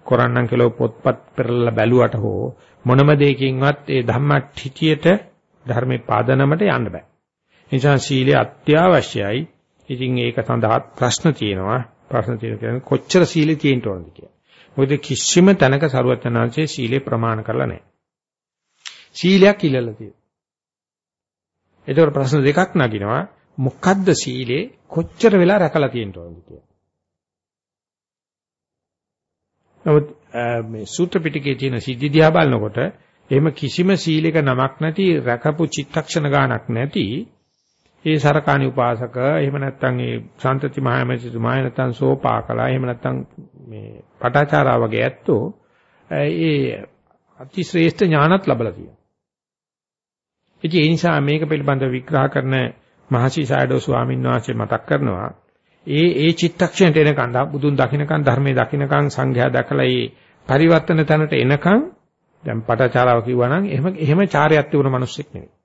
කරන්නම් කියලා පොත්පත් පෙරලා බැලුවට හෝ මොනම දෙයකින්වත් ඒ ධම්මට්ඨිතියට ධර්මේ පාදනමට යන්න බෑ. නිසා සීලය අත්‍යවශ්‍යයි. ඉතින් ඒක සඳහා ප්‍රශ්න තියෙනවා. ප්‍රශ්න තියෙන කියන්නේ කොච්චර සීලෙ තියෙන්න ඕනද කියලා. මොකද කිසිම තැනක සරුවචනාංශයේ සීලේ ප්‍රමාණ කරලා නැහැ. සීලයක් ඉල්ලලා තියෙනවා. ඒතකොට ප්‍රශ්න දෙකක් නගිනවා. මොකද්ද සීලේ කොච්චර වෙලා රැකලා තියෙන්න ඕනද කියලා. නමුත් මේ සූත්‍ර පිටකයේ තියෙන සිද්ධි දිහා බලනකොට එහෙම කිසිම සීලයක නමක් නැති රැකපු චිත්තක්ෂණ ගානක් නැති ඒ සරකාණි උපාසක එහෙම නැත්නම් ඒ සාන්තති මහමෙතුමා නැත්නම් සෝපාකලා එහෙම නැත්නම් මේ පටාචාරා වගේ ඇත්තෝ ඒ අති ශ්‍රේෂ්ඨ ඥානත් ලැබලා තියෙනවා. ඉතින් ඒ නිසා මේක පිළිබඳව විග්‍රහ කරන මහසි සයඩෝ ස්වාමීන් වහන්සේ මතක් කරනවා ඒ ඒ චිත්තක්ෂණයට එනකන් බුදුන් දකින්නකන් ධර්මයේ දකින්නකන් සංඝයා දැකලා ඒ පරිවර්තන තැනට එනකන් දැන් පටාචාරාව කිව්වා නම් එහෙම එහෙම චාරයක් තිබුණ මිනිස්සෙක් නෙවෙයි.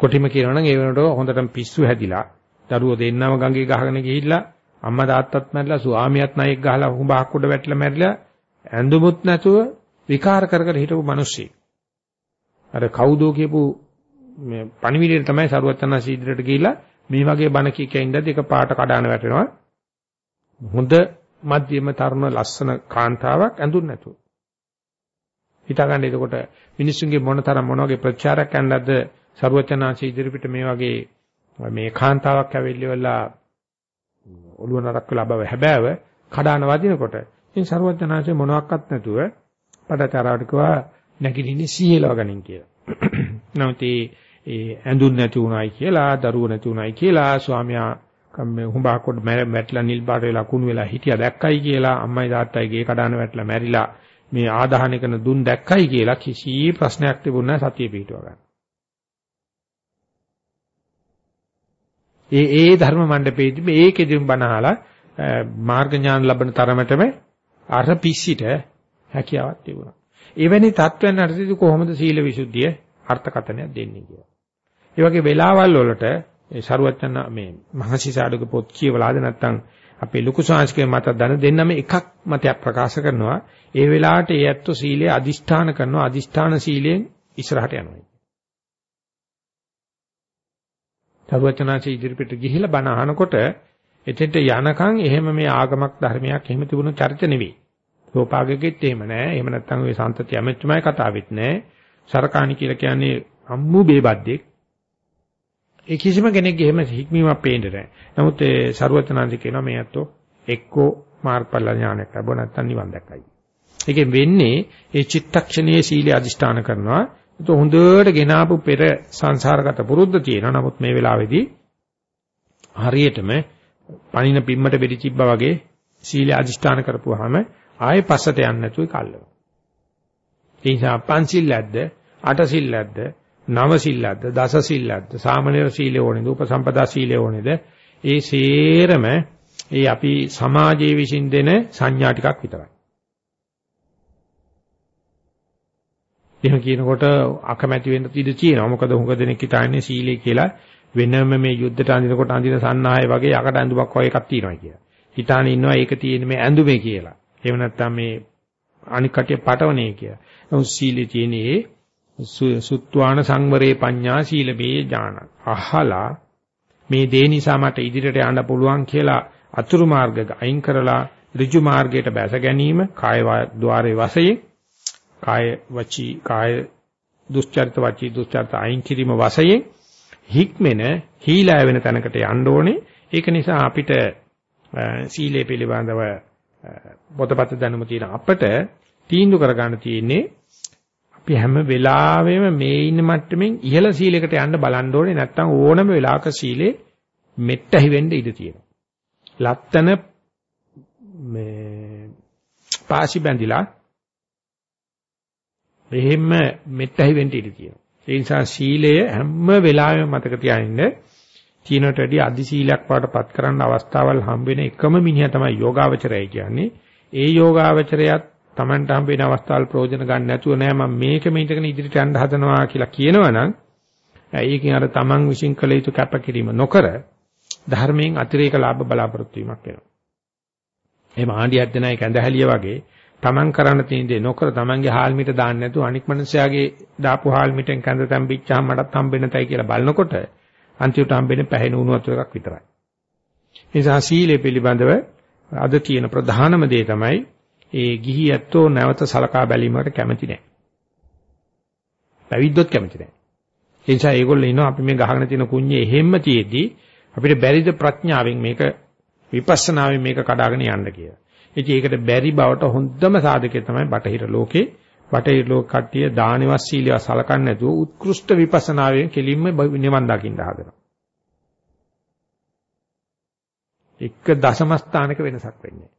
කොටිම කියනවා නම් ඒ වෙනකොට හොඳටම පිස්සු හැදිලා දරුවෝ දෙන්නම ගඟේ ගහගෙන ගිහිල්ලා අම්මා තාත්තත් මැරිලා ස්වාමියාත් නයෙක් ගහලා හුඹක් උඩ වැටිලා මැරිලා ඇඳුමුත් නැතුව විකාර කර කර හිටපු මිනිස්සෙක්. අර කවුදෝ කියපු මේ පණිවිඩය තමයි සරුවචනා සීදිරට ගිහිල්ලා මේ වගේ බණ කිය කිය ඉඳද්දි එක පාට කඩාන වැටෙනවා. හොඳ මධ්‍යම තරුණ ලස්සන කාන්තාවක් ඇඳුන් නැතුව. හිතාගන්න එතකොට මිනිස්සුන්ගේ මොන තරම් මොන වගේ ප්‍රචාරයක් යන්නද සරුවචනාංශ ඉදිරිපිට මේ වගේ මේ කාන්තාවක් ඇවිල්ලිවලා ඔළුව නරක් වෙලා බව හැබෑව කඩාන වදිනකොට ඉතින් සරුවචනාංශේ මොනවත් නැතුව පඩචාරාවට කිව්වා නැගිටින්නේ සීයලව ගනින් කියලා. නමුත් ඒ ඇඳුන් නැති උනායි කියලා, දරුවෝ නැති උනායි කියලා ස්වාමියා කම්මේ හුඹා කොට මැරිලා නිල් පාට වෙලා කුණු වෙලා හිටියා දැක්කයි කියලා අම්මයි තාත්තයි ගේ කඩාන වැටලා මැරිලා මේ ආදාහන කරන දුන් දැක්කයි කියලා කිසි ප්‍රශ්නයක් තිබුණ නැහැ සතිය පිටව ගන්න. ඒ ඒ ධර්ම මණ්ඩපයේදී මේකෙදිම බණහලා මාර්ග ඥාන ලබන තරමටම අර පිස්සිට හැකියාවක් තිබුණා. එවැනි තත්ත්වයන් අර්ථිත කොහොමද සීල විසුද්ධිය අර්ථකථනයක් දෙන්නේ කියලා. ඒ වගේ වෙලාවල් වලට ඒ ශරුවචන මේ මහසිසාඩුක පොත් කියවලාද නැත්නම් අපේ ලොකු ශාස්ත්‍රයේ මත දන දෙන්නම එකක් මතයක් ප්‍රකාශ කරනවා. ඒ වෙලාවට ඒ ඇත්ත සීලයේ අදිෂ්ඨාන කරනවා. අදිෂ්ඨාන සීලයෙන් ඉස්සරහට යනවා. සරුවචනාංශ ඉදිරිපිට ගිහිලා බණ අහනකොට එතෙන්ට යනකම් එහෙම මේ ආගමක් ධර්මයක් එහෙම තිබුණු චරිත නෙවෙයි. සෝපාගගෙත් එහෙම නෑ. එහෙම නැත්නම් ওই සම්තති අමෙච්චමයි කතාවෙත් නෑ. සරකාණි කියලා කියන්නේ අම්මු බේබද්දෙක්. ඒ කිසිම කෙනෙක්ගේ එහෙම හික්මීමක් පේන්නේ නැහැ. නමුත් ඒ ਸਰුවචනාංශ කියනවා මේ අතෝ එක්කෝ මාර්ගඵල ඥානයක් ලැබුවා නැත්නම් නිවන් දැක්කයි. ඒකෙන් වෙන්නේ ඒ චිත්තක්ෂණයේ සීලය අදිෂ්ඨාන කරනවා ඒක හොඳට ගෙනාපු පෙර සංසාරගත පුරුද්ද තියෙනවා. නමුත් මේ වෙලාවේදී හරියටම පණින පිම්මට වෙඩි තිබ්බා වගේ සීලය අදිෂ්ඨාන කරපුවාම ආයේ පස්සට යන්නේ නැතුව කල්ලව. ඒ නිසා පංචිල් ලැද්ද, අටසිල් ලැද්ද, නව සිල්ලක්ද දස සිල්ලක්ද සාමනීර සීලය ඕනේද උපසම්පදා සීලය ඕනේද ඒ සේරම ඒ අපි සමාජයේ විසින් දෙන සංඥා ටිකක් විතරයි. එහෙම කියනකොට අකමැති වෙන්න ඉඩ තියෙනවා. මොකද හුඟ දෙනෙක් හිතන්නේ සීලය කියලා වෙනම මේ යුද්ධයට අඳිනකොට අඳින සන්නාහය වගේ යකට ඇඳුමක් වගේ එකක් තියෙනවා කියලා. හිතානේ ඉන්නවා ඒක තියෙන්නේ මේ ඇඳුමේ කියලා. එහෙම නැත්නම් මේ අනික් කටිය පටවනේ කියලා. නමුත් සීලේ තියෙන්නේ සුත්වාන සංවරේ පඤ්ඤා සීලමේ ඥාන. අහලා මේ දේ නිසා මට ඉදිරියට යන්න පුළුවන් කියලා අතුරු මාර්ගක අයින් කරලා ඍජු මාර්ගයට බැස ගැනීම කාය ద్వාරයේ වශයෙන් කාය වචී කාය දුස්චරිත වචී දුස්චරිත අයින් කිරීම වශයෙන් හික්මෙන හීලා වෙන තැනකට යන්න ඕනේ. ඒක නිසා අපිට සීලය පිළිබඳව පොතපත දැනුම තියෙන අපට තීන්දුව කරගන්න තියෙන්නේ අපි හැම වෙලාවෙම මේ ඉන්න මට්ටමින් ඉහළ සීලයකට යන්න බලන්න ඕනේ නැත්නම් ඕනම වෙලාවක සීලේ මෙට්ටහි වෙන්න ඉඩ තියෙනවා. ලත්තන මේ පාසි බැඳිලා එහෙම මෙට්ටහි වෙන්න ඉඩ තියෙනවා. ඒ නිසා සීලය හැම වෙලාවෙම මතක තියාගන්න තියෙනට වැඩි අදි සීලයක් වඩපත් කරන්න අවස්ථාවල් හම්බ වෙන එකම මිනිහා තමයි යෝගාවචරය කියන්නේ. ඒ යෝගාවචරයත් Tamanට හම්බ වෙන අවස්ථාවල් ප්‍රයෝජන ගන්න නැතුව නෑ මම මේක මේකන ඉදිරියට යන්න හදනවා කියලා කියනවනම් ඒකෙන් අර Taman විශ්ින් කළ යුතු කැපකිරීම නොකර ධර්මයෙන් අතිරේක ලාභ බලාපොරොත්තු වීමක් වෙනවා. එහෙම ආණ්ඩියක් දෙන එක ඇඳහැලිය වගේ Taman කරන්න තියෙන දේ නොකර Tamanගේ හාල් මිට දාන්න නැතුව අනික් මනුස්සයාගේ දාපු හාල් මිටෙන් කැඳ තැම්පිච්චාම මටත් හම්බෙන්න තයි කියලා බලනකොට අන්තිමට හම්බෙන්නේ පැහැෙන උණු වතුර එකක් විතරයි. ඒ නිසා සීලය පිළිබඳව අද තියෙන ප්‍රධානම දේ තමයි ඒ ගිහි ඇත්තෝ නැවත සලකා බැලීමකට කැමති නැහැ. පැවිද්දොත් කැමති නැහැ. ඒ නිසා ඒගොල්ලෝ ඉනවා අපි මේ ගහගෙන තියෙන කුඤ්ඤේ එහෙම්ම තියේදී අපිට බැරිද ප්‍රඥාවෙන් මේක විපස්සනාවෙන් මේක කඩාගෙන යන්න කියලා. ඉතින් ඒකට බැරි බවට හොඳම සාධකය තමයි බටහිර ලෝකේ බටහිර ලෝක කට්ටිය දානවස් සීලිය සලකන්නේ නැතුව උත්කෘෂ්ඨ විපස්සනාවෙන් කෙලින්ම නිවන් දකින්න හදනවා. එක දශම ස්ථානක වෙනසක් වෙන්නේ.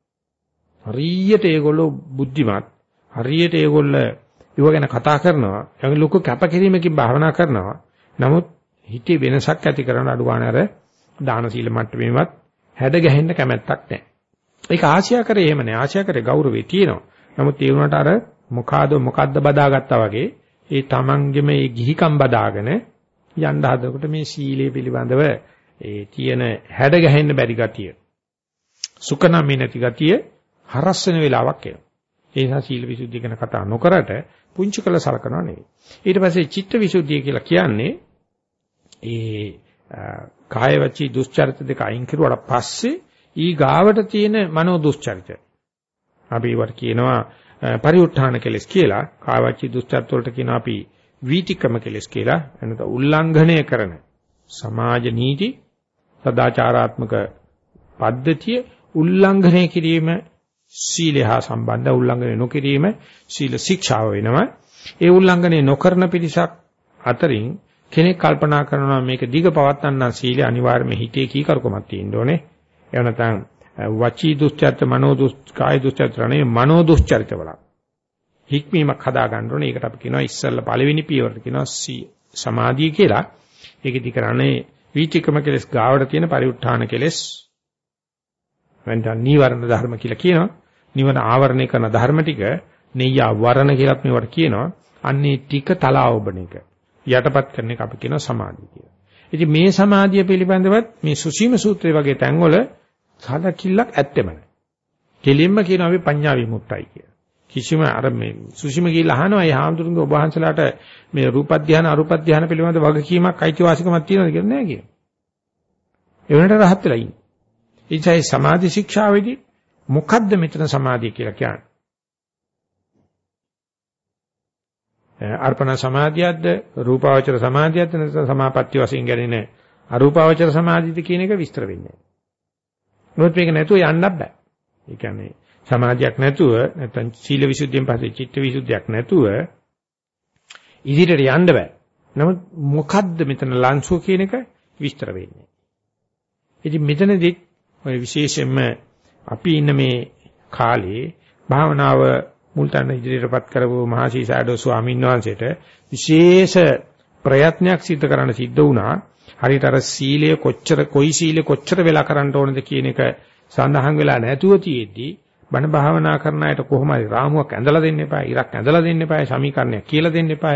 හරියට ඒගොල්ලෝ බුද්ධිමත් හරියට ඒගොල්ල ඉව ගැන කතා කරනවා ඒ ලොකු කැපකිරීමකින් භාවනා කරනවා නමුත් හිතේ වෙනසක් ඇති කරන අඩුවාන අර දාන සීල මට්ටමේවත් හැඩ ගැහෙන්න කැමැත්තක් නැහැ ඒක ආශියා කරේ එහෙම නැහැ ආශියා කරේ ගෞරවේ තියෙනවා නමුත් ඒ වුණාට අර මොකාද මොකද්ද බදාගත්තා වගේ ඒ තමන්ගෙම ඒ ගිහිකම් බදාගෙන යන්න හදනකොට මේ සීලය පිළිබඳව ඒ තියෙන හැඩ ගැහෙන්න බැරි ගතිය සුකනමේ නැති ගතිය හරස් වෙන වෙලාවක් එනවා. ඒ නිසා සීල විසුද්ධිය ගැන කතා නොකරට පුංචි කළ සලකනවා නෙවෙයි. ඊට පස්සේ චිත්ත විසුද්ධිය කියලා කියන්නේ ඒ කාය වචී දුස්චරිත දෙක අයින් කරුවාට පස්සේ ඊ ගාවට තියෙන මනෝ දුස්චරිත. අපි ඒවට කියනවා පරිඋත්ථාන කෙලස් කියලා. කාය වචී දුස්චරිත වලට කියනවා අපි වීතිකම කෙලස් කියලා. එනත උල්ලංඝනය කරන සමාජ නීති සදාචාරාත්මක පද්ධතිය උල්ලංඝනය කිරීම සීලය හා සම්බන්ධ උල්ලංඝනය නොකිරීම සීල ශික්ෂාව වෙනවා. ඒ උල්ලංඝනය නොකරන පිරිසක් අතරින් කෙනෙක් කල්පනා කරනවා මේක දිග පවත්වන්න සීලය අනිවාර්යයෙන්ම හිතේ කීකරුකමක් තියෙන්න ඕනේ. එහෙම නැත්නම් වචී දුස්චරිත මනෝ දුස් කාය දුස්චරිත රණේ මනෝ දුස්චරිත වල. හික්මීමක් හදා ගන්න ඕනේ. ඒකට අපි කියනවා ඉස්සල්ලා පළවෙනි පියවරට කියනවා සමාධිය කියලා. ඒකෙදි කරන්නේ වීතිකම කෙලස් ගාවට තියෙන පරිඋත්ථාන කෙලස් නැත්නම් නීවරණ ධර්ම කියලා කියනවා. නිවන ආවරණය කරන ධර්ම ටික නෙయ్య වරණ කියලාත් මේවට කියනවා. අන්නේ ටික තලාවබන එක. යටපත් කරන එක අපි කියනවා සමාධිය කියලා. ඉතින් මේ සමාධිය පිළිබඳවත් මේ සුසීම සූත්‍රය වගේ තැන්වල සාදකිල්ලක් ඇත්තෙම නැහැ. කෙලින්ම කියනවා අපි පඤ්ඤා විමුක්තයි කියලා. කිසිම අර මේ සුසිම ගිහිල්ලා අහනවා ඒ හාමුදුරුවෝ ඔබ වහන්සලාට මේ රූප ධානය අරූප ධානය පිළිබඳ වගකීමක් අයිතිවාසිකමක් තියෙනවද කියලා නෑ කියනවා. ඒ වෙනට රහත් වෙලා ඉන්නේ. ඉතින් සමාධි ශික්ෂාවේදී මොකද්ද මෙතන සමාධිය කියලා කියන්නේ? අර්පණ සමාධියක්ද රූපාවචර සමාධියක්ද නැත්නම් සමාපatti වශයෙන් ගැනීම අරූපාවචර සමාධියද කියන එක විස්තර වෙන්නේ නැහැ. මොකද මේක නැතුව යන්නත් බෑ. ඒ කියන්නේ සමාධියක් නැතුව නැත්නම් සීල විසුද්ධියෙන් පස්සේ චිත්ත විසුද්ධියක් නැතුව ඉදිරියට යන්න බෑ. නමුත් මොකද්ද මෙතන ලංසුව කියන එක විස්තර වෙන්නේ. ඉතින් මෙතනදී ඔය විශේෂයෙන්ම අපි ඉන්න මේ කාලේ භාවනාව මුල්තන ඉදිරියටපත් කරපු මහසී සාඩෝ ස්වාමීන් වහන්සේට විශේෂ ප්‍රයත්නයක් සිදු කරන්න සිද්ධ වුණා. හරියට අර සීලය කොච්චර කොයි සීලය කොච්චර වෙලා කරන්න ඕනද කියන එක සඳහන් වෙලා නැතුව තියෙද්දී බණ භාවනා කරන අයට කොහොම හරි රාමුවක් ඇඳලා දෙන්න එපා, ඉරක් ඇඳලා දෙන්න එපා, සමීකරණයක් කියලා දෙන්න එපා.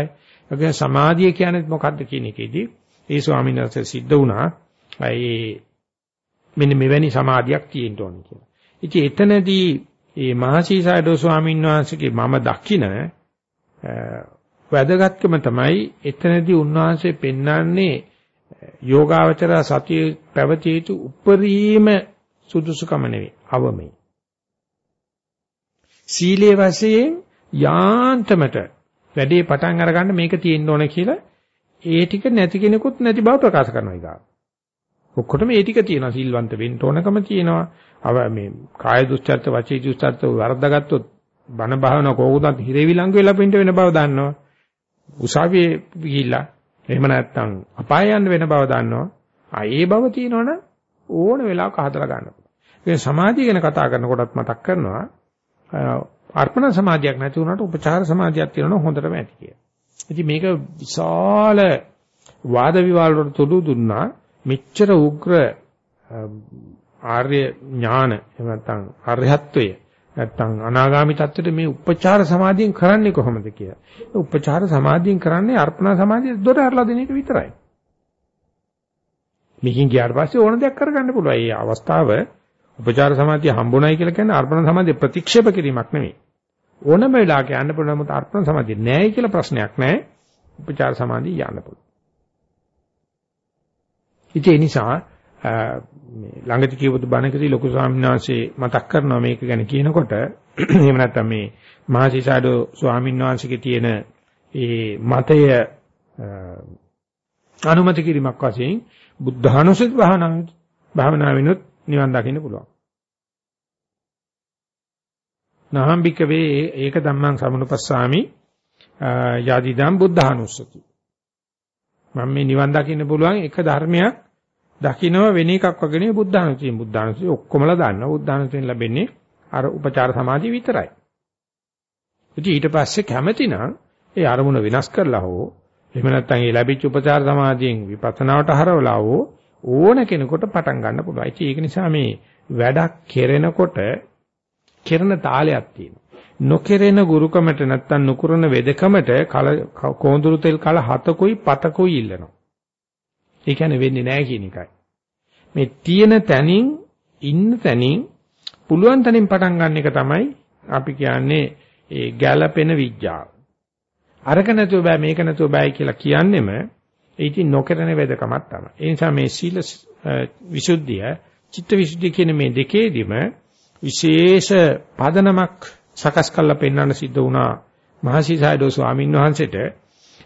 ඒ සමාධිය කියන්නේ මොකක්ද කියන එකේදී ඒ ස්වාමීන් වහන්සේ සිද්ධ වුණා. ඒ මෙන්න මෙවැනි සමාධියක් තියෙන්න ඕන කියලා. ඉතින් එතනදී මේ මහසීසාරදෝ ස්වාමීන් වහන්සේගේ මම දකින වැදගත්කම තමයි එතනදී උන්වහන්සේ පෙන්වන්නේ යෝගාවචර සතිය පැවතිය යුතු උපරිම සුදුසුකම නෙවෙයි අවමයි. සීලේ වශයෙන් යාන්තමට වැඩේ පටන් අරගන්න මේක තියෙන්න ඕන කියලා ඒ ටික නැති කෙනෙකුත් නැති බව ප්‍රකාශ කරනවා ඊගා. ඔක්කොටම ඒ ටික තියෙනවා සිල්වන්ත වෙන්න ඕනකම තියෙනවා. අව මේ කාය දුස්චර්ත වචී දුස්චර්ත වර්ධගත්තොත් බණ භාවන කෝකුදත් හිරේවි ලඟ වෙලා පිට වෙන බව දන්නවා. උසාවියේ ගිහිල්ලා එහෙම නැත්නම් අපාය යන්න වෙන බව දන්නවා. ආ ඒ බව තියෙනවනම් ඕන වෙලාවක හදලා ගන්න පුළුවන්. ඒ සමාධිය ගැන කතා කරනකොටත් මතක් කරනවා අර්පණ සමාධියක් නැති වුණාට උපචාර සමාධියක් තියෙනවා හොඳටම ඇති කියලා. ඉතින් මේක විශාල වාද විවාද වලට තුඩු දුන්නා මෙච්චර උග්‍ර ආර්ය ඥාන එහෙම නැත්නම් ආර්යත්වය නැත්නම් අනාගාමි තත්ත්වෙට මේ උපචාර සමාධියෙන් කරන්නේ කොහොමද කියලා. උපචාර සමාධියෙන් කරන්නේ අර්පණ සමාධිය දොර අරලා දෙන එක විතරයි. මේකෙන් ගියාට පස්සේ ඕන දෙයක් කරගන්න පුළුවන්. මේ අවස්ථාව උපචාර සමාධිය හම්බුනායි කියලා කියන්නේ අර්පණ සමාධිය ප්‍රතික්ෂේප කිරීමක් නෙවෙයි. ඕනම වෙලාවක යන්න පුළුවන් මොකද අර්පණ සමාධිය නැහැ කියලා ප්‍රශ්නයක් නැහැ. උපචාර සමාධිය යන්න පුළුවන්. ඉතින් ඒ නිසා මේ ළඟදී කියවපු බණකදී ලොකු ස්වාමීන් වහන්සේ මතක් කරනවා මේක ගැන කියනකොට එහෙම නැත්නම් මේ මහසිසාඩෝ ස්වාමීන් වහන්සේගේ තියෙන ඒ මතය අනුමත කිරීමක් වශයෙන් බුද්ධානුසුත් භාවනාවෙනුත් නිවන් දකින්න පුළුවන්. නහම්බික වේ ඒක ධම්මං සමුනුපස්සාමි යදිදම් බුද්ධානුස්සති. මම මේ නිවන් දකින්න පුළුවන් එක ධර්මයක් දකින්නව වෙන එකක් වගේ නෙවෙයි බුද්ධානුස්සතිය. බුද්ධානුස්සතිය ඔක්කොමලා දන්නවා. බුද්ධානුස්සතියෙන් ලැබෙන්නේ අර උපචාර සමාධිය විතරයි. ඉතින් ඊට පස්සේ කැමැතිනම් ඒ අරමුණ වෙනස් කරලා හෝ එහෙම නැත්නම් ඒ ලැබිච්ච උපචාර සමාධියෙන් විපස්සනාවට හරවලා හෝ ඕන කෙනෙකුට පටන් ගන්න පුළුවන්. ඒක නිසා මේ වැඩක් කෙරෙනකොට කෙරෙන තාලයක් තියෙනවා. නොකෙරෙන ගුරුකමට නැත්තම් නුකුරන වෙදකමට කල කොඳුරු තෙල් කල හතකුයි පතකුයි ඉල්ලනවා. ඒ කියන්නේ වෙන්නේ නැහැ කියන එකයි. මේ තියෙන තැනින් ඉන්න තැනින් පුළුවන් තැනින් පටන් ගන්න එක තමයි අපි කියන්නේ ඒ ගැළපෙන විඥාව. අරක නැතුව බෑ මේක නැතුව බෑ කියලා කියන්නෙම ඒ ඉතින් නොකරන වේදකමක් තමයි. ඒ නිසා මේ සීල විසුද්ධිය, චිත්ත විසුද්ධිය කියන මේ දෙකේදීම විශේෂ පදනමක් සකස් කරලා පෙන්වන්න සිද්ධ වුණා මහසිසාරදෝ ස්වාමීන් වහන්සේට.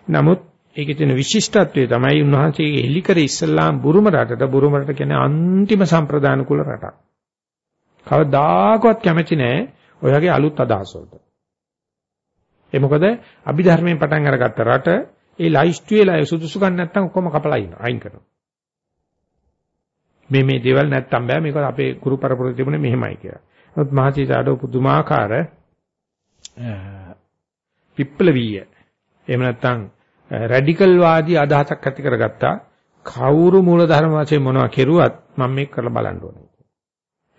නමුත් ඒකේ තියෙන විශිෂ්ටත්වය තමයි උන්වහන්සේගේ එලිකර ඉස්ලාම් බුරුම රටට බුරුම රට කියන්නේ අන්තිම සම්ප්‍රදාන කුල රටක්. කවදාකවත් කැමති නැහැ ඔය වගේ අලුත් අදහස් වලට. ඒ මොකද අභිධර්මයෙන් පටන් අරගත්ත රට ඒ ලයිස්ට්ුවේ සුදුසු ගන්න නැත්නම් ඔක්කොම කපලා ඉන්නවා අයින් කරනවා. මේ මේ දේවල් නැත්තම් බෑ මේක අපේ ගුරු පරපුරේ තිබුණේ මෙහෙමයි කියලා. නමුත් මහචීතාඩෝ පුදුමාකාර විප්ලවීය එහෙම නැත්නම් රැඩිකල් වාදී අදහසක් ඇති කරගත්තා. කවුරු මූලධර්ම වශයෙන් මොනවා කෙරුවත් මම මේක කරලා බලන්න ඕනේ.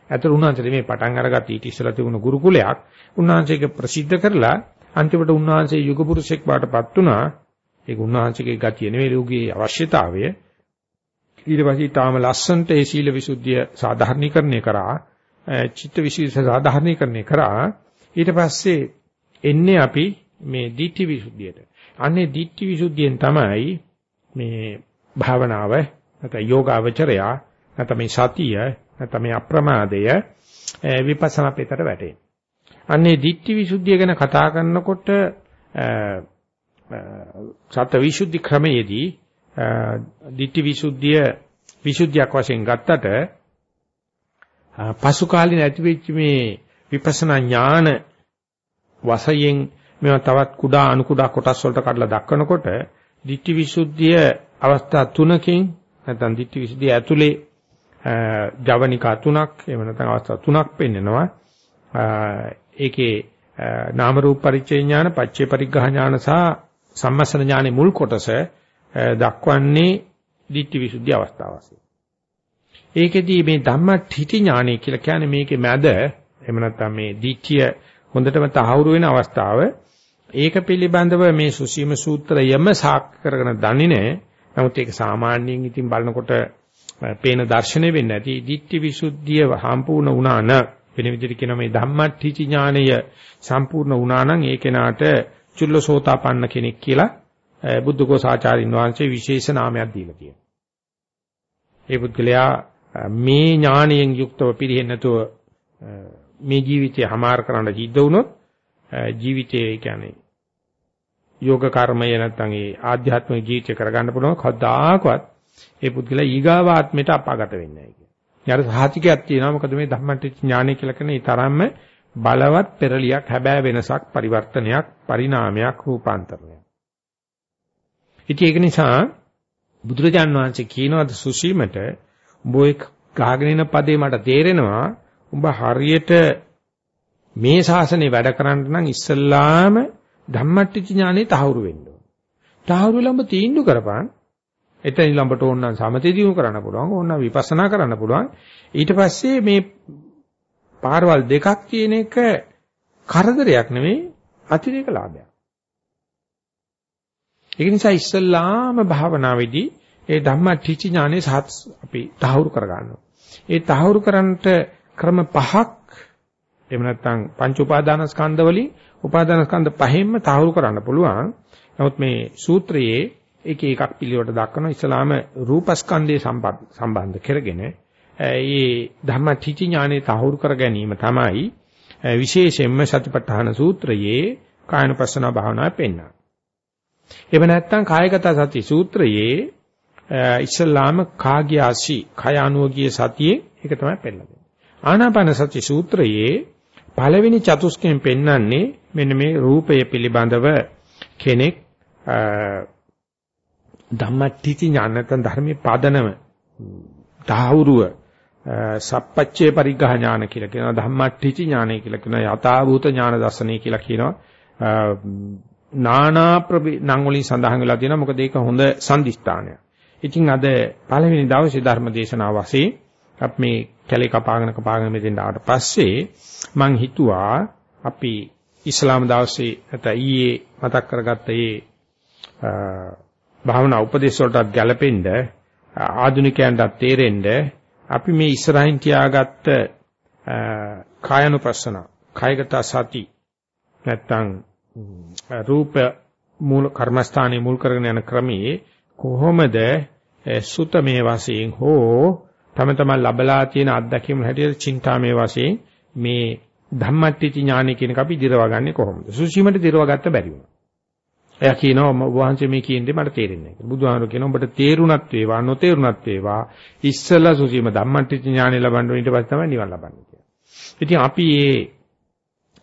ඇතර උන්වහන්සේ මේ පටන් අරගත්ත ඊට ඉස්සලා තිබුණු ගුරුකුලයක් උන්වහන්සේක ප්‍රසිද්ධ කරලා අන්තිමට උන්වහන්සේ යුග පුරුෂෙක් බාටපත් වුණා. ඒක උන්වහන්සේගේ ගතිය නෙවෙයි ලෝකයේ අවශ්‍යතාවය. ඊට පස්සේ තාම ලස්සන්ට ඒ සීල විසුද්ධිය සාධාරණීකරණය කරා, චිත්ත විසුද්ධිය සාධාරණීකරණය කරා. ඊට පස්සේ එන්නේ අපි මේ ditthi visuddhiyට. අන්නේ ditthi visuddhiyen තමයි මේ භාවනාව නැත්නම් යෝගාවචරයා නැත්නම් මේ සතිය නැත්නම් මේ අප්‍රමාදය විපස්සනා පිටට වැටෙන්නේ. අන්නේ ditthi visuddhiය ගැන කතා කරනකොට සත්‍ය විසුද්ධි ක්‍රමයේදී ditthi visuddhiය විසුද්ධියක් වශයෙන් ගත්තට පසු කාලින ඇතිවෙච්ච මේ විපස්සනා ඥාන වශයෙන් මේවා තවත් කුඩා අණු කුඩා කොටස් වලට කඩලා දක්වනකොට ditthi visuddhiය අවස්ථා තුනකින් නැත්නම් ditthi visuddhiය ඇතුලේ ජවනිකා තුනක් එහෙම නැත්නම් අවස්ථා තුනක් පෙන්නනවා ඒකේ නාම රූප පරිච්ඡේ ඥාන පච්චේ පරිග්‍රහ ඥාන සහ සම්මස්සන ඥානේ මුල් කොටස දක්වන්නේ ditthi visuddhi අවස්ථාව වශයෙන්. ඒකෙදී මේ ධම්මඨිති ඥානය කියලා කියන්නේ මේකේ මැද එහෙම නැත්නම් මේ ditthිය හොඳටම තහවුරු වෙන අවස්ථාව ඒක පිළිබඳව මේ සුසීම සූත්‍රයම සාක්ෂි කරගෙන දන්නේ නැහැ. නමුත් ඒක සාමාන්‍යයෙන් ඉතින් බලනකොට පේන දර්ශනය වෙන්නේ නැති ditthi visuddhiය සම්පූර්ණ වුණා නම් වෙන විදිහට කියනවා මේ ධම්මට්ඨිචි ඥානය සම්පූර්ණ වුණා නම් ඒ කෙනාට චුල්ලසෝතාපන්න කෙනෙක් කියලා බුද්ධඝෝසාචාරින් වහන්සේ විශේෂ නාමයක් දීලා තියෙනවා. ඒ පුද්ගලයා මේ ඥානයෙන් යුක්තව පිළිහෙන්නේ නැතුව මේ ජීවිතය හමාර කරන්න සිද්ධ වුණොත් ජීවිතයේ කියන්නේ යෝග කර්මය නැත්නම් ඒ ආධ්‍යාත්මික ජීවිතය කරගන්න පුළුවන් කවදාකවත් ඒ පුද්ගලයා ඊගාවාත්මයට අපාගත වෙන්නේ නැහැ කියන්නේ. යාර සාහිතිකයක් තියෙනවා මොකද මේ ධම්මටිච්ච ඥානය කියලා කියන ඒ තරම්ම බලවත් පෙරලියක් හැබෑ වෙනසක් පරිවර්තනයක් පරිණාමයක් රූපාන්තරණයක්. ඉතින් ඒක නිසා බුදුරජාන් වහන්සේ කියනවාද සුසීමට උඹ ඔය ගාගෙන යන පදේ මට තේරෙනවා උඹ හරියට මේ ශාසනය වැඩ කරන්න නම් ඉස්සල්ලාම ධම්මට්ටිච ඥානෙ තහවුරු වෙන්න ඕන. තහවුරු වෙලා උඹ තීන්දුව කරපන්. එතන ළඹට ඕන නම් සමතේ දිනු කරන්න පුළුවන්, ඕන නම් විපස්සනා කරන්න පුළුවන්. ඊට පස්සේ මේ පාරවල් දෙකක් තියෙන එක කරදරයක් නෙවෙයි අතිරේක ලාභයක්. ඒක නිසා ඉස්සල්ලාම භාවනාවේදී ඒ ධම්මටිච ඥානෙ සහත් අපි තහවුරු කරගන්නවා. ඒ තහවුරු කරන්නට ක්‍රම පහක් එහෙම නැත්නම් පංච උපාදානස්කන්ධ වලින් උපාදානස්කන්ධ පහෙන්ම තහවුරු කරන්න පුළුවන්. නමුත් මේ සූත්‍රයේ එක එකක් පිළිවෙලට දක්වන ඉස්ලාම රූපස්කන්ධය සම්බන්ධ කරගෙන ඒ ධම්මටිච ඥානෙ තහවුරු කර ගැනීම තමයි විශේෂයෙන්ම සතිපට්ඨාන සූත්‍රයේ කායනුපස්සන භාවනාවේ පෙන්වන්නේ. එහෙම නැත්නම් කායගත සති සූත්‍රයේ ඉස්ලාම කාග්‍යාසි කය අනුවගිය සතියේ ඒක තමයි පෙන්නන්නේ. ආනාපාන සති සූත්‍රයේ පළවෙනි චතුස්කයෙන් පෙන්වන්නේ මෙන්න මේ රූපය පිළිබඳව කෙනෙක් ධම්මටිති ඥාන නැත්නම් ධර්මයේ පදනම තාවුරුව සප්පච්චේ පරිග්‍රහ ඥාන කියලා කියනවා ධම්මටිති ඥානය කියලා කියනවා යථාභූත ඥාන දර්ශනය කියලා කියනවා නානා ප්‍රවි නම් වලින් සඳහන් වෙලා තියෙනවා මොකද ඒක හොඳ සම්දිස්ථානයක්. ඉතින් අද පළවෙනි දවසේ ධර්ම දේශනාව වශයෙන් අපි මේ කැලේ කපාගෙන කපාගෙන මෙතෙන් ආවට පස්සේ මං හිතුවා අපි ඉස්ලාම දවසේ නැත්නම් ඊයේ මතක් කරගත්ත මේ භාවනා උපදේශ වලටත් ගැලපෙන්න ආධුනිකයන්ට තේරෙන්න අපි මේ ඉස්සරහින් තියාගත්ත කායනුපස්සන කායගත සති නැත්නම් රූප මූල කර්මස්ථානයේ මුල් කරගෙන යන ක්‍රමයේ කොහොමද සුතමේ වශයෙන් හෝ තම තමන් ලබලා තියෙන අත්දැකීම් හැටියට චින්තාමේ වශයෙන් මේ ධම්මට්ටිච ඥානෙ කියන එක අපි දිරවගන්නේ කොහොමද? සුසීමට දිරවගත්ත බැරි වුණා. එයා කියනවා වහන්සේ මේ කියන්නේ මට තේරෙන්නේ නැහැ. බුදුහාමුදුරු කියනවා ඔබට තේරුණත් වේවා නොතේරුණත් වේවා ඉස්සලා සුසීම ධම්මට්ටිච ඥානෙ ලබන්න ඊට පස්සේ තමයි නිවන් ලබන්නේ කියලා. ඉතින් අපි මේ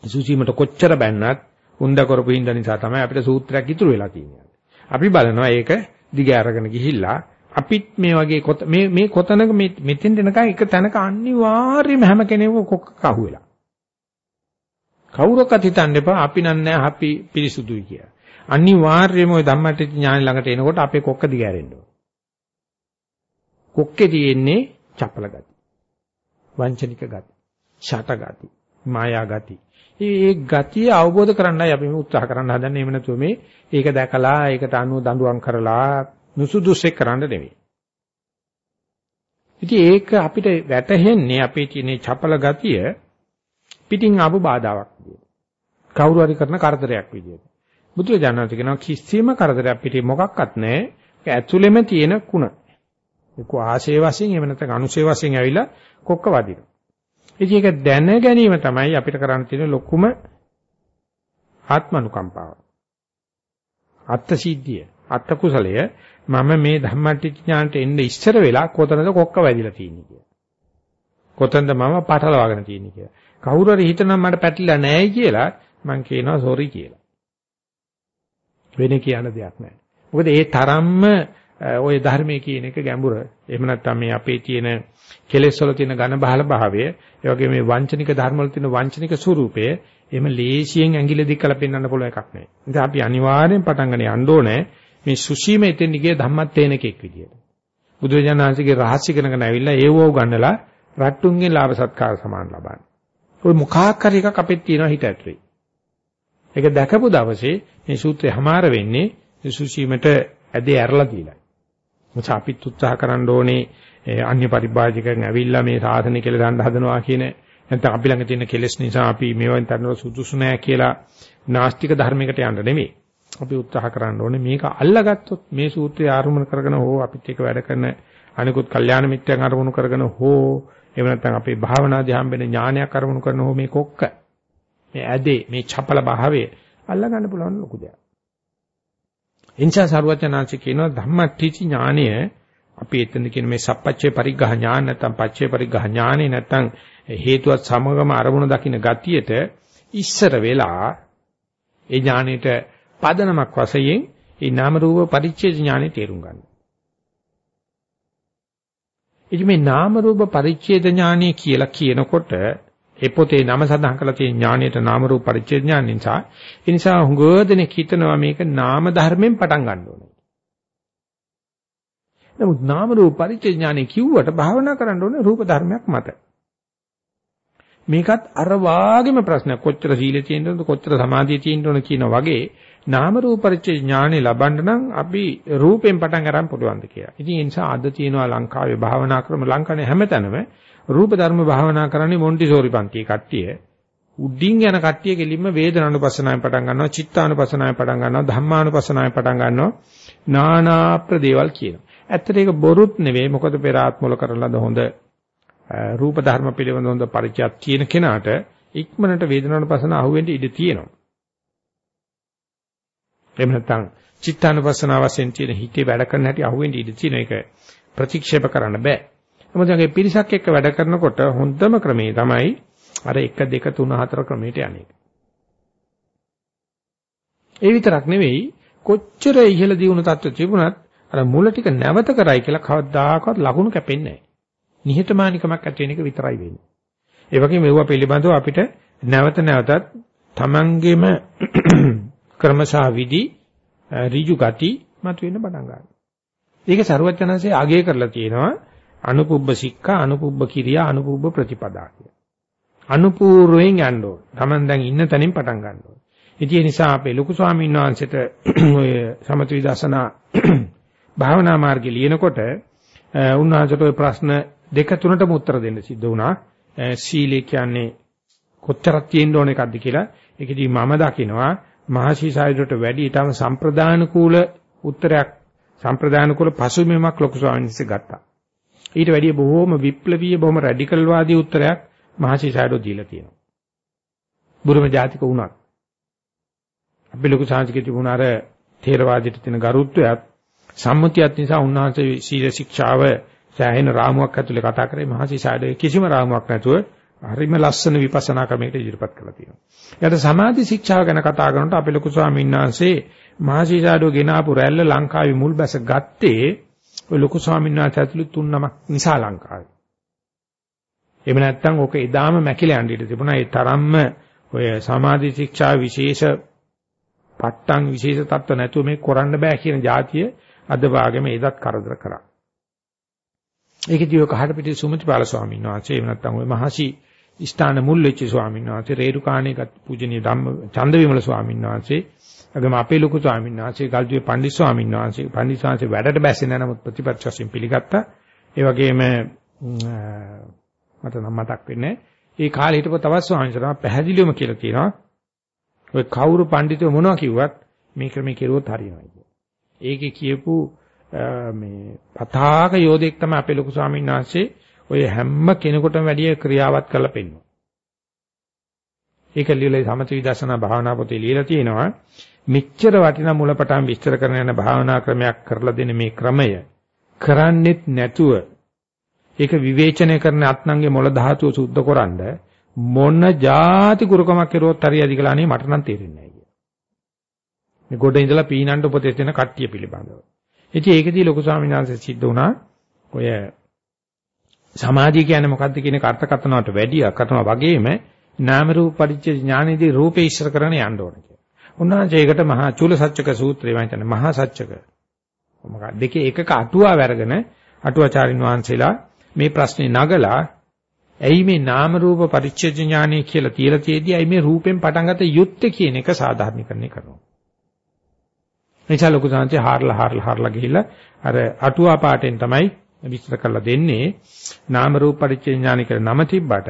සුසීමට කොච්චර බැන්නත් උන්ද කරපු හින්දා නිසා තමයි අපිට සූත්‍රයක් ඉතුරු වෙලා තියෙන්නේ. අපි බලනවා ඒක දිග අරගෙන ගිහිල්ලා අපිත් මේ වගේ මේ මේ කොතනක මේ මෙතෙන් දෙනකන් එක තැනක අනිවාර්යයෙන්ම හැම කෙනෙක්ම කොක්ක කහුවෙලා. කවුරක්වත් හිතන්න එපා අපි නන්නේ අපි පිරිසුදුයි කියලා. අනිවාර්යයෙන්ම ওই ධම්මටිච්ච ඥාන ළඟට එනකොට අපේ කොක්ක දිගෑරෙන්න ඕන. කොක්කේ තියෙන්නේ චපල ගති. වංචනික ගති. ෂට ගති. මායා ගති. ඒ ගතිය අවබෝධ කරන්නයි අපි උත්සාහ කරන්න හදන්නේ. එහෙම නැතුව මේ ඒක දැකලා ඒකට අනුව දඬුවම් කරලා නුසුදුසෙක් කරන්න නෙවෙයි. ඉතින් ඒක අපිට වැටහෙන්නේ අපේ තියෙන චපල ගතිය පිටින් ආපු බාධාවක් විදියට. කවුරු හරි කරන කරදරයක් විදියට. බුදුරජාණන් කියනවා කිසිම කරදරයක් පිටේ මොකක්වත් නැහැ. ඒක ඇතුළෙම තියෙන කුණ. ඒක ආශේ වශයෙන් එහෙම නැත්නම් අනුශේ වශයෙන් ඇවිල්ලා කොක්ක වදිනවා. ඉතින් ඒක දැන ගැනීම තමයි අපිට කරන්න තියෙන ලොකුම ආත්මනුකම්පාව. අත්ත් සිද්ධිය, අත්ත් කුසලය මම මේ ධම්මටිඥාන්ට එන්න ඉස්සර වෙලා කොතනද කොක්ක වැදිලා තියෙන්නේ කියලා. කොතනද මම පටලවාගෙන තියෙන්නේ කියලා. කවුරු හරි හිතනවා මට පැටලිලා නැහැ කියලා මම කියනවා සෝරි කියලා. වෙන කියන දෙයක් නැහැ. මොකද ඒ තරම්ම ওই ධර්මයේ කියන එක ගැඹුර. එහෙම නැත්නම් මේ අපේ තියෙන කෙලෙස් වල තියෙන ඝන බහල භාවය, ඒ වගේ මේ වංචනික ධර්ම වල තියෙන වංචනික ස්වરૂපය, එහෙම ලේසියෙන් ඇඟිලි දික් කරලා පෙන්වන්න පුළුවන් එකක් නෙවෙයි. ඉතින් අපි අනිවාර්යෙන් පටන් ගන්න යන්න ඕනේ. මේ සුසීම එතෙන් ගිය ධම්මත් තේනකෙක් විදියට. බුදුරජාණන් වහන්සේගේ රහස්‍ය ඉගෙනගෙන ඇවිල්ලා ඒවෝ ගන්නලා රට්ටුන්ගේ ලාභ සත්කාර සමාන ලබන්නේ. ඔය මොකක් හරි එකක් අපෙත් තියෙනවා හිත ඇතුලේ. ඒක දැකපු දවසේ මේ සූත්‍රය හමාර වෙන්නේ සුසීමට ඇදේ ඇරලා දීලා. මොකද අපිත් උත්සාහ කරන්න ඕනේ අන්‍ය පරිභාජකයන් ඇවිල්ලා මේ සාසනය කියලා දාන්න හදනවා කියන නැත්නම් අපි ළඟ තියෙන කෙලෙස් නිසා අපි මේවෙන් තරනව සුදුසු නෑ කියලා නාස්තික ධර්මයකට යන්න නෙමෙයි. අපි උත්සාහ කරන්න ඕනේ මේක අල්ලගත්තොත් මේ සූත්‍රය ආරම්භ කරගෙන හෝ අපිත් එක්ක වැඩ කරන අනිකුත් කල්යාණ මිත්‍රයන් අරමුණු කරගෙන හෝ එහෙම නැත්නම් අපේ භාවනාදී හම්බෙන ඥානයක් අරමුණු කරන හෝ මේ කොක්ක මේ ඇදේ මේ චපල භාවය අල්ලා ගන්න පුළුවන් ලොකු දෙයක්. එනිසා සරුවචනාංශ කියනවා ධම්මට්ඨිචි ඥානය අපි එතන කියන මේ සප්පච්චේ පරිග්‍රහ ඥාන නැත්නම් පච්චේ පරිග්‍රහ ඥානෙ නැත්නම් හේතුවත් සමගම අරමුණ දකින්න ගතියට ඉස්සර වෙලා ඒ ඥානෙට පදනමක් වශයෙන් ඒ නාම රූප පරිච්ඡේද ඥානෙ තේරුම් ගන්න. ඉතින් මේ නාම රූප පරිච්ඡේද ඥානෙ කියලා කියනකොට ඒ පොතේ නම සඳහන් කරලා තියෙන ඥානයට නාම රූප පරිච්ඡේද ඥාන නිසා ඒ නිසා හුඟවදෙනෙක් හිතනවා මේක නාම ධර්මයෙන් පටන් ගන්න ඕනේ. නමුත් නාම රූප පරිච්ඡේද ඥානෙ කිව්වට භාවනා කරන්න ඕනේ රූප ධර්මයක් මත. මේකත් අර වාගේම ප්‍රශ්නයක් කොච්චර සීලේ තියෙනවද කොච්චර සමාධියේ තියෙනවද කියන වගේ නාම රූප පරිච්ඡේද ඥානෙ ලබන්න නම් අපි රූපයෙන් පටන් ගන්න පුළුවන්ද කියලා. ඉතින් ඒ නිසා අද තියෙනවා ලංකාවේ භාවනා ක්‍රම ලංකාවේ හැමතැනම රූප ධර්ම භාවනා කරන්නේ මොන්ටිසෝරි පන්තියේ කට්ටිය. උඩින් යන කට්ටිය කෙලින්ම වේදනානුපස්සනාවෙන් පටන් ගන්නවා, චිත්තානුපස්සනාවෙන් පටන් ගන්නවා, ධම්මානුපස්සනාවෙන් පටන් ගන්නවා. නානා ප්‍රදේවල් කියනවා. ඇත්තට ඒක බොරුත් නෙවෙයි. මොකද පෙර ආත්මවල කරලද හොඳ රූප ධර්ම පිළිබඳ හොඳ පරිචයක් තියෙන කෙනාට ඉක්මනට වේදනානුපස්සන අහුවෙන්න ඉඩ තියෙනවා. එහෙම නැත්නම් චිත්තානුපස්සනාව වශයෙන් තියෙන හිතේ වැඩ කරන හැටි අහුවෙන්න ඉඩ තියෙන එක ප්‍රතික්ෂේප කරන්න බෑ. මොකද මේ පිරිසක් එක්ක වැඩ කරනකොට හොඳම ක්‍රමේ තමයි අර 1 2 3 4 ක්‍රමයට යන්නේ. ඒ විතරක් නෙවෙයි කොච්චර ඉහළ දියුණු තත්ත්ව තිබුණත් අර මුල ටික නැවත කරයි කියලා කවදාකවත් ලකුණු කැපෙන්නේ නැහැ. නිහතමානිකමක් ඇති වෙන එක විතරයි වෙන්නේ. ඒ වගේම මේවා පිළිබඳව අපිට නැවත නැවතත් තමන්ගේම ක්‍රමසා විදි ඍජු ගති මතුවෙන්න පටන් ගන්නවා. ඒක ਸਰවඥාන්සේ අගය කරලා තියෙනවා අනුපුබ්බ සික්ඛා අනුපුබ්බ කිරියා අනුපුබ්බ ප්‍රතිපදා කිය. අනුපූර්වයෙන් යන්න ඕන. Taman දැන් ඉන්න තැනින් පටන් ගන්න ඕන. ඉතින් ඒ නිසා අපේ ලොකු ස්වාමීන් වහන්සේට ඔය සමත විදර්ශනා භාවනා මාර්ගය ලියනකොට උන්වහන්සේට ඔය ප්‍රශ්න දෙක තුනටම උත්තර දෙන්න සිද්ධ වුණා. සීලය කියන්නේ කොච්චරක් තියෙන්න ඕන එකක්ද කියලා. ඒකදී මම දකිනවා මහසි සායදට වැඩි ඊටම සම්ප්‍රදානුකූල උත්තරයක් සම්ප්‍රදානුකූල පසුබිමක් ලොකු ස්වාමීන් වහන්සේ ගත්තා. ඊට වැඩිය බොහෝම විප්ලවීය බොහොම රැඩිකල් වාදී උත්තරයක් මහසි සායඩෝ දීලා තියෙනවා. බුරුම ජාතික වුණත්. අපි ලොකු සාංශිකේ තිබුණ අර ථේරවාදයට තියෙන ගරුත්වයත් සම්මුතියත් නිසා උන්වහන්සේ සීල ශික්ෂාව සෑහෙන රාමුවක් ඇතුලේ කතා කරේ මහසි සායඩෝ කිසිම රාමුවක් නැතුව හරිම ලස්සන විපස්සනා ක්‍රමයකට ඉදිරිපත් කරලා තියෙනවා. ඊට සමාධි ශික්ෂාව ගැන කතා කරනකොට අපේ ලොකු ස්වාමීන් වහන්සේ මහසි සායඩෝ ගෙනාපු රැල්ල ලංකාවේ මුල් බැස ගත්තේ ඔය ලොකු ස්වාමීන් වහන්සේ ඇතුළු තුන් නමක් නිසා ලංකාවේ. එහෙම නැත්නම් ඕක එදාම මැකිලා යන්න ඉඩ තිබුණා. ඒ තරම්ම ඔය සමාධි ශික්ෂා විශේෂ පට්ටම් විශේෂ තත්ත්ව නැතුව මේ කරන්න බෑ කියන જાතිය අද වාගෙම එදත් කරදර කරා. ඒකදී ඔය කහට පිටේ සුමතිපාල ස්වාමීන් වහන්සේ එහෙම නැත්නම් ඔය මහසි ස්ථාන මුල් වෙච්ච ස්වාමීන් වහන්සේ රේරුකාණේගත් පූජනීය ධම්ම චන්දවිමල ස්වාමීන් වහන්සේ අගම අපේ ලොකු ස්වාමීන් වහන්සේ ගල්ජුවේ පණ්ඩිත ස්වාමීන් වහන්සේ පණ්ඩිත ස්වාමීන් වැඩට බැස්සේ නැහැ නමුත් ප්‍රතිපත්ති වශයෙන් පිළිගත්තා. ඒ වගේම මට නම් මතක් වෙන්නේ ඒ කාලේ හිටපු තවත් ස්වාමීන් වහන්සේ පැහැදිලිවම කියලා තියෙනවා ඔය කවුරු පඬිතුම මොනවා කිව්වත් මේ ක්‍රමේ කෙරුවොත් හරියනවා කියන. ඒකේ කියපු මේ පතාක යෝධෙක් තමයි අපේ ලොකු ස්වාමීන් වහන්සේ ඔය හැම කෙනෙකුටම වැඩි ක්‍රියාවත් කරලා පෙන්නනවා. ඒක ලියලා සමථ විදර්ශනා භාවනා පොතේ ලියලා තියෙනවා. මෙච්චර වටිනා මුලපටන් විස්තර කරන යන භාවනා ක්‍රමයක් කරලා දෙන මේ ක්‍රමය කරන්නෙත් නැතුව ඒක විවේචනය කරන අත්නංගේ මොළ ධාතුව සුද්ධ කරන්ඩ මොන જાති කුරුකමක් කෙරුවොත් හරියද කියලා අනේ මට නම් තේරෙන්නේ නැහැ කිය. මේ ගොඩ ඉඳලා පීනන්න උපදෙස් දෙන කට්ටිය පිළිබඳව. ඉතින් ඒකදී ලොකු ස්වාමීන් වහන්සේ සිද්ධ වුණා ඔය සමාධිය කියන්නේ මොකද්ද කියන කර්තකතනකට වැඩිය කරනවා වගේම නාම රූප පරිච්ඡේ ඥානෙදී රූපේ ඉස්සර කරගෙන යන්න ඕන කියලා. උන්වහන්සේ ඒකට මහා චූල සත්‍යක සූත්‍රය වයින් මහා සත්‍යක. මොකක්ද දෙකේ එකක අටුවාව අරගෙන අටුවාචාරින් වහන්සේලා මේ ප්‍රශ්නේ නගලා ඇයි මේ නාම රූප පරිච්ඡේද ඥානෙ කියලා තියලා තියෙද්දි ඇයි මේ රූපෙන් පටන් ගත යුත්තේ කියන එක සාධාරණීකරණය කරනවා. එනිසා ලොකු සංහසේ හාරලා හාරලා හාරලා ගිහිල්ලා අර අටුවා පාටෙන් තමයි විස්තර කරලා දෙන්නේ නාම රූප පරිච්ඡේ ඥාන කියලා නම තිබ්බට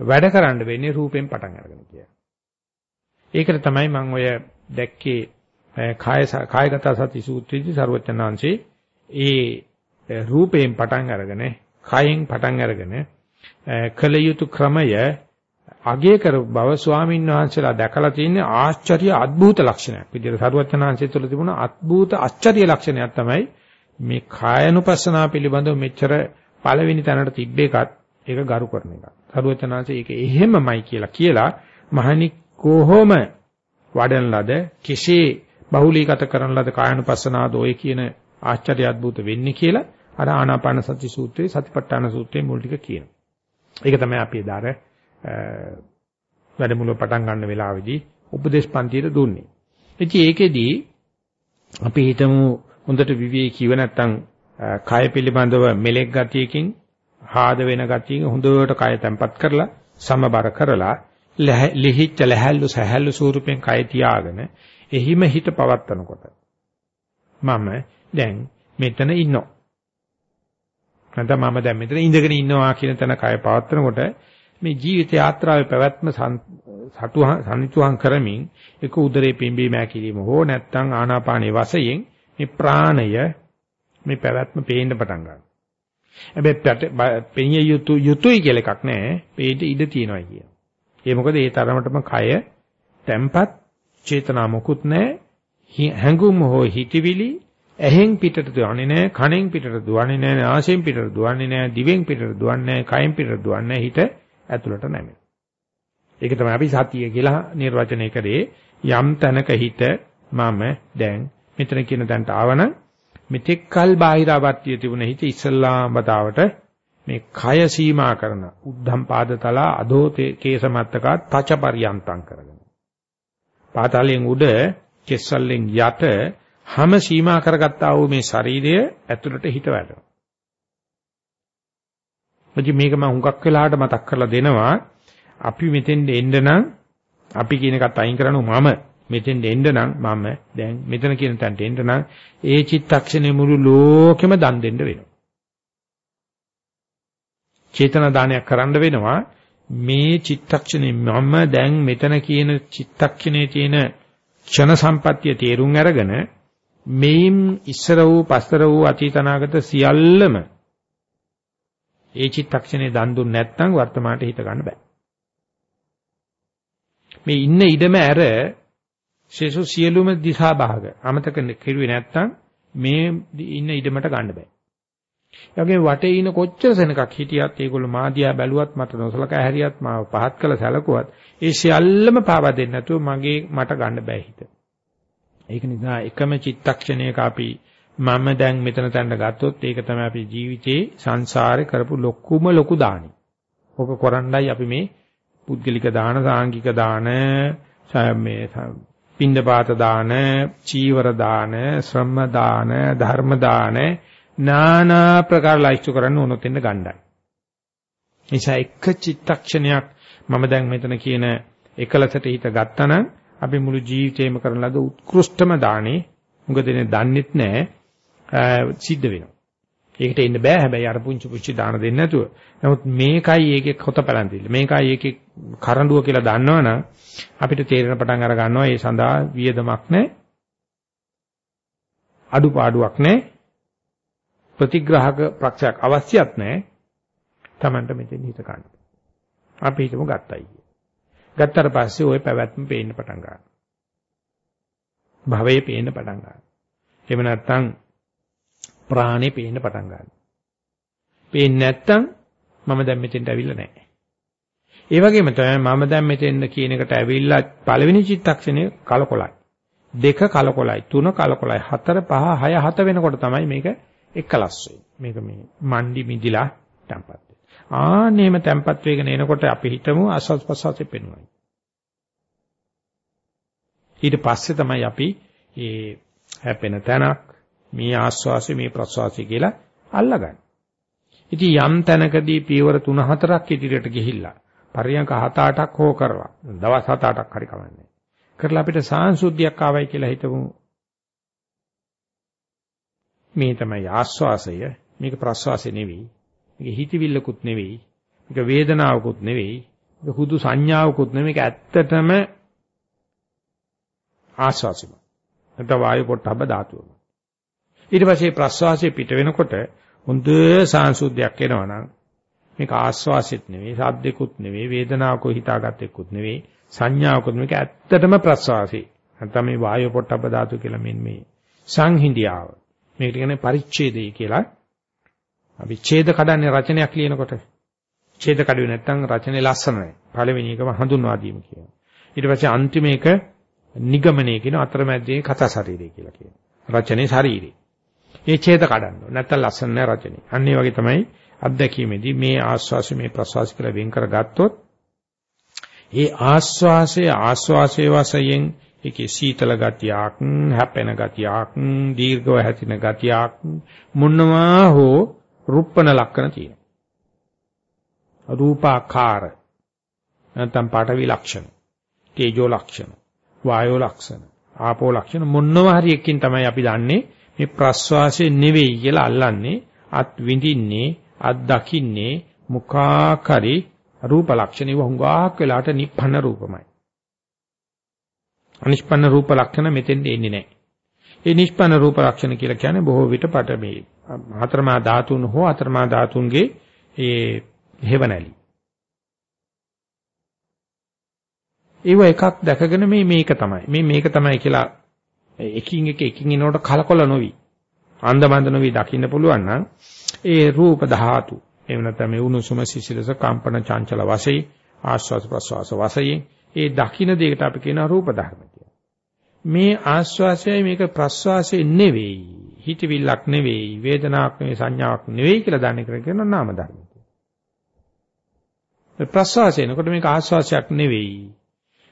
වැඩ කරන්න වෙන්නේ රූපෙන් පටන් අරගෙන කියලා. ඒකට තමයි මම ඔය දැක්කේ කාය කායගත සති සූත්‍රයේදී ਸਰවචනාංශේ ඒ රූපයෙන් පටන් අරගෙන කයෙන් පටන් අරගෙන කල යුතු ක්‍රමය අගය කර බව ස්වාමීන් වහන්සේලා දැකලා තියෙන ආශ්චර්ය අద్භූත ලක්ෂණයක් විදිහට සරුවචනාංශය තුළ තිබුණ අద్භූත ආශ්චර්ය ලක්ෂණයක් තමයි මේ කායනුපස්සනා පිළිබඳව මෙච්චර පළවෙනි තැනට තිබ්බේකත් ඒක ගරු කරන එක. සරුවචනාංශය ඒක එහෙමමයි කියලා කියලා මහණි කොහොම වඩන ලද කෙසේ බහුලීගත කරන ලද කායනුපස්සනාද ඔය කියන ආශ්චර්ය අద్భుත වෙන්නේ කියලා අර ආනාපාන සති සූත්‍රයේ සතිපට්ඨාන සූත්‍රයේ මුල් ටික කියනවා. ඒක තමයි අපි එදාර වැඩමුළුව පටන් ගන්න වෙලාවේදී උපදේශ පන්තියට දුන්නේ. ඉතින් ඒකෙදී අපි හිතමු හොඳට විවේකීව නැත්තම් කය පිළිබඳව මෙලෙක් ගතියකින් හාද වෙන ගතියකින් හොඳට කය තැම්පත් කරලා සමබර කරලා ලිහිච්ච ලැහැල්ලු සැහැල්ලු ස්වරූපෙන් කය තියාගෙන එහිම හිත පවත්නකොට මම දැන් මෙතන ඉන්නවා. නැත්නම් මම දැන් මෙතන ඉඳගෙන ඉන්නවා කියන තැන කය පවත්නකොට මේ ජීවිත යාත්‍රාවේ පැවැත්ම සතුහන් සනිතුහන් කරමින් එක උදරේ පිම්බීම හැකිලිම හෝ නැත්නම් ආනාපානයේ වශයෙන් මේ ප්‍රාණය මේ පැවැත්ම පේන්න පටන් ගන්නවා. හැබැයි පෙනිය යුතු යුතුයි කියලා එකක් නැහැ. පේන්න ඉඩ තියෙනවා කියන. ඒ මොකද ඒ තරමටම කය තැම්පත් චේතනා මොකුත් නැහැ. හැඟුම් හෝ හිතවිලි ඇහෙන් පිටට දුවන්නේ නැහැ, කනෙන් පිටට දුවන්නේ නැහැ, නාසයෙන් පිටට දුවන්නේ නැහැ, දිවෙන් පිටට දුවන්නේ නැහැ, කයෙන් පිටට දුවන්නේ නැහැ, හිත ඇතුළට නැමෙන. ඒක තමයි අපි සතිය කියලා නිර්වචනය කරේ. යම් තැනක හිත මම දැන් මෙතන කියන තැනට ආවනම් මෙතෙක්කල් බාහිරවත්තිය තිබුණ හිත ඉස්සල්ලාම බතාවට මේ කය සීමා කරන උද්ධම් පාදතලා අධෝ කේසමත්තකා තච පරියන්තං කරගෙන. පාතාලයෙන් උඩ කෙස්සල්ලෙන් යට හැම සීමා කරගත්තා වූ මේ ශරීරය ඇතුළට හිත වැටෙනවා. මොකද මේක මම හුඟක් වෙලාවට මතක් කරලා දෙනවා. අපි මෙතෙන්ද එන්න නම් අපි කියන එකත් අයින් කරනවා මම මෙතෙන්ද එන්න නම් මම දැන් මෙතන කියන තැනට එන්න නම් ඒ චිත්තක්ෂණේ මුළු ලෝකෙම දන් දෙන්න වෙනවා. චේතන දානයක් කරන්න වෙනවා. මේ චිත්තක්ෂණේ මම දැන් මෙතන කියන චිත්තක්ෂණේ තියෙන ක්ෂණ සම්පත්තිය තේරුම් අරගෙන මේන් ඉස්සර වූ පස්තර වූ අතීතනාගත සියල්ලම ඒ චිත්තක්ෂණේ දන් දුන්නේ නැත්නම් වර්තමානට හිත ගන්න බෑ. මේ ඉන්න ඉඩම ඇර ශේෂු සියලුම දිශා භාග අමතක කෙරුවේ නැත්නම් මේ ඉන්න ඉඩමට ගන්න බෑ. ඒ වගේම වටේ ඉන කොච්චර සෙනකක් හිටියත් ඒගොල්ලෝ මාදියා බැලුවත් මට නොසලකා හැරියත් මාව පහත් කළ සැලකුවත් ඒ සියල්ලම පාවා දෙන්නේ නැතුව මගේ මට ගන්න බෑ හිත. ඒක නිසා එකම චිත්තක්ෂණයක අපි මම දැන් මෙතන තැන්න ගත්තොත් ඒක තමයි අපි ජීවිතේ සංසාරේ කරපු ලොකුම ලොකු දානි. ඔක කරන්නයි අපි මේ පුද්ගලික දාන, සාංගික දාන, මේ පින්දපාත දාන, චීවර දාන, ශ්‍රම දාන, ධර්ම දාන නානා ප්‍රකාර ලයිස්තු කරන්න ඕනොත් එන්න ගණ්ඩායි. නිසා එක චිත්තක්ෂණයක් මම දැන් මෙතන කියන එකලසට හිත ගත්තනම් අපි මුළු ජීවිතේම කරන ලද උත්කෘෂ්ඨම දානේ මුග දෙනේ දන්නෙත් නැහැ සිද්ධ වෙනවා. ඒකට එන්න බෑ හැබැයි අර පුංචි පුංචි දාන දෙන්නේ නැතුව. නමුත් මේකයි ඒකේ කොත පැලන්තිල්ල. මේකයි ඒකේ කරඬුව කියලා දන්නවනම් අපිට තේරෙන පටන් අර ගන්නවා ඒ සඳහා වියදමක් නැහැ. අඩුපාඩුවක් නැහැ. ප්‍රතිග්‍රාහක ප්‍රක්ෂයක් අවශ්‍යත් නැහැ. Tamanට මෙතෙන් හිත ගන්න. අපි හිතමු ගත්තයි. ගත්තට පස්සේ ওই පැවැත්ම පේන්න පටන් ගන්නවා. භවයේ පේන්න පටන් ගන්නවා. එහෙම නැත්නම් ප්‍රාණේ පේන්න පටන් ගන්නවා. පේන්නේ නැත්නම් මම දැන් මෙතෙන්ට ඇවිල්ලා නැහැ. ඒ වගේම තමයි මම දැන් මෙතෙන්ද කියන එකට ඇවිල්ලා පළවෙනි චිත්තක්ෂණය කලකොලයි. දෙක කලකොලයි, තුන කලකොලයි, හතර පහ හය හත වෙනකොට තමයි මේක එකලස් මේක මේ මණ්ඩි මිදිලා තැම්පත් වෙන්නේ. ආනේම තැම්පත් වෙගෙන එනකොට අපි හිතමු ආස්වාද ප්‍රසවාසයෙන් පෙන්වනවා. ඊට පස්සේ තමයි අපි මේ හැපෙන තැනක් මේ ආස්වාසය මේ ප්‍රසවාසය කියලා අල්ලගන්නේ. ඉතින් යම් තැනකදී පියවර 3-4ක් ඉදිරියට ගිහිල්ලා පරියන්ක 7-8ක් හෝ කරවා දවස් 7-8ක් හරි කවන්නේ. කරලා අපිට සාංශුද්ධියක් ආවයි කියලා හිතමු. මේ තමයි ආස්වාසය මේක ප්‍රස්වාසය නෙවෙයි. මේක හිතවිල්ලකුත් නෙවෙයි. මේක වේදනාවකුත් නෙවෙයි. මේක හුදු සංඥාවකුත් නෙවෙයි. මේක ඇත්තටම ආස්වාසයම. නැත්නම් වායු පොට්ටබ්බ ධාතුවම. ඊට පස්සේ ප්‍රස්වාසය පිට වෙනකොට හොඳ සාංශුද්ධියක් එනවනම් මේක ආස්වාසෙත් නෙවෙයි සද්දෙකුත් නෙවෙයි වේදනාවක හිතාගත්තෙකුත් නෙවෙයි සංඥාවකුත් මේක ඇත්තටම ප්‍රස්වාසී. නැත්නම් මේ වායු පොට්ටබ්බ ධාතු කියලා මෙන්න මේ සංහිඳියාව. මේකට කියන්නේ පරිච්ඡේදය කියලා. අපි ඡේද කඩන්නේ රචනයක් ලියනකොට. ඡේද කඩුවේ නැත්නම් රචනයේ ලස්සන නැහැ පළවෙනි එකම හඳුන්වා දීම කියනවා. ඊට පස්සේ අන්තිම එක නිගමනය කියන අතරමැදේ කතා ශරීරය කියලා කියනවා. රචනයේ ශරීරය. ඒ ඡේද කඩන්න නැත්නම් ලස්සන නැහැ රචනයේ අන්න ඒ වගේ තමයි අත්දැකීමේදී මේ ආස්වාසය මේ ප්‍රසවාස කියලා වෙන් කරගත්තොත් ඒ ආස්වාසය ආස්වාසයේ වශයෙන් ඒකේ සීතල ගතියක් හැපෙන ගතියක් දීර්ඝව හැතින ගතියක් මොනවා හෝ රුප්පන ලක්ෂණ තියෙනවා. රූපාකාර නැත්නම් පාඨවි ලක්ෂණ තේජෝ ලක්ෂණ වායෝ ලක්ෂණ ආපෝ ලක්ෂණ මොනවා හරි එකකින් තමයි අපි දන්නේ මේ ප්‍රස්වාසය නෙවෙයි කියලා අල්ලන්නේ අත් විඳින්නේ අත් දකින්නේ මුඛාකරි රූප ලක්ෂණ ඒව හුඟක් වෙලාට නිප්පන්න රූපමයි. අනිෂ්පන්න රූප ලක්ෂණ මෙතෙන්ද එන්නේ නැහැ. ඒ නිෂ්පන්න රූප ලක්ෂණ කියලා කියන්නේ බොහෝ විට පට මේ හතරමා ධාතුන් හෝ හතරමා ධාතුන්ගේ ඒ හේවණලි. ඒව එකක් දැකගෙන මේ මේක තමයි. මේ මේක තමයි කියලා එකින් එක එකින් එනකොට කලකොල නොවි. අන්දමන්ද නොවි දකින්න පුළුවන් නම් ඒ රූප ධාතු එහෙම නැත්නම් මේ උණුසුම සිසිලස කම්පන චංචල වශයෙන් ආස්වාද ප්‍රසවාස වශයෙන් ඒ දකින්න දෙයකට අපි කියනවා රූප ධර්ම කියලා. මේ ආස්වාසයයි මේක ප්‍රස්වාසය නෙවෙයි. හිතවිල්ලක් නෙවෙයි, වේදනාවක් නෙවෙයි, සංඥාවක් නෙවෙයි කියලා දන්නේ කර කියනවා නාම ධර්ම කියලා. ප්‍රස්වාසයනකොට මේක ආස්වාසයක් නෙවෙයි.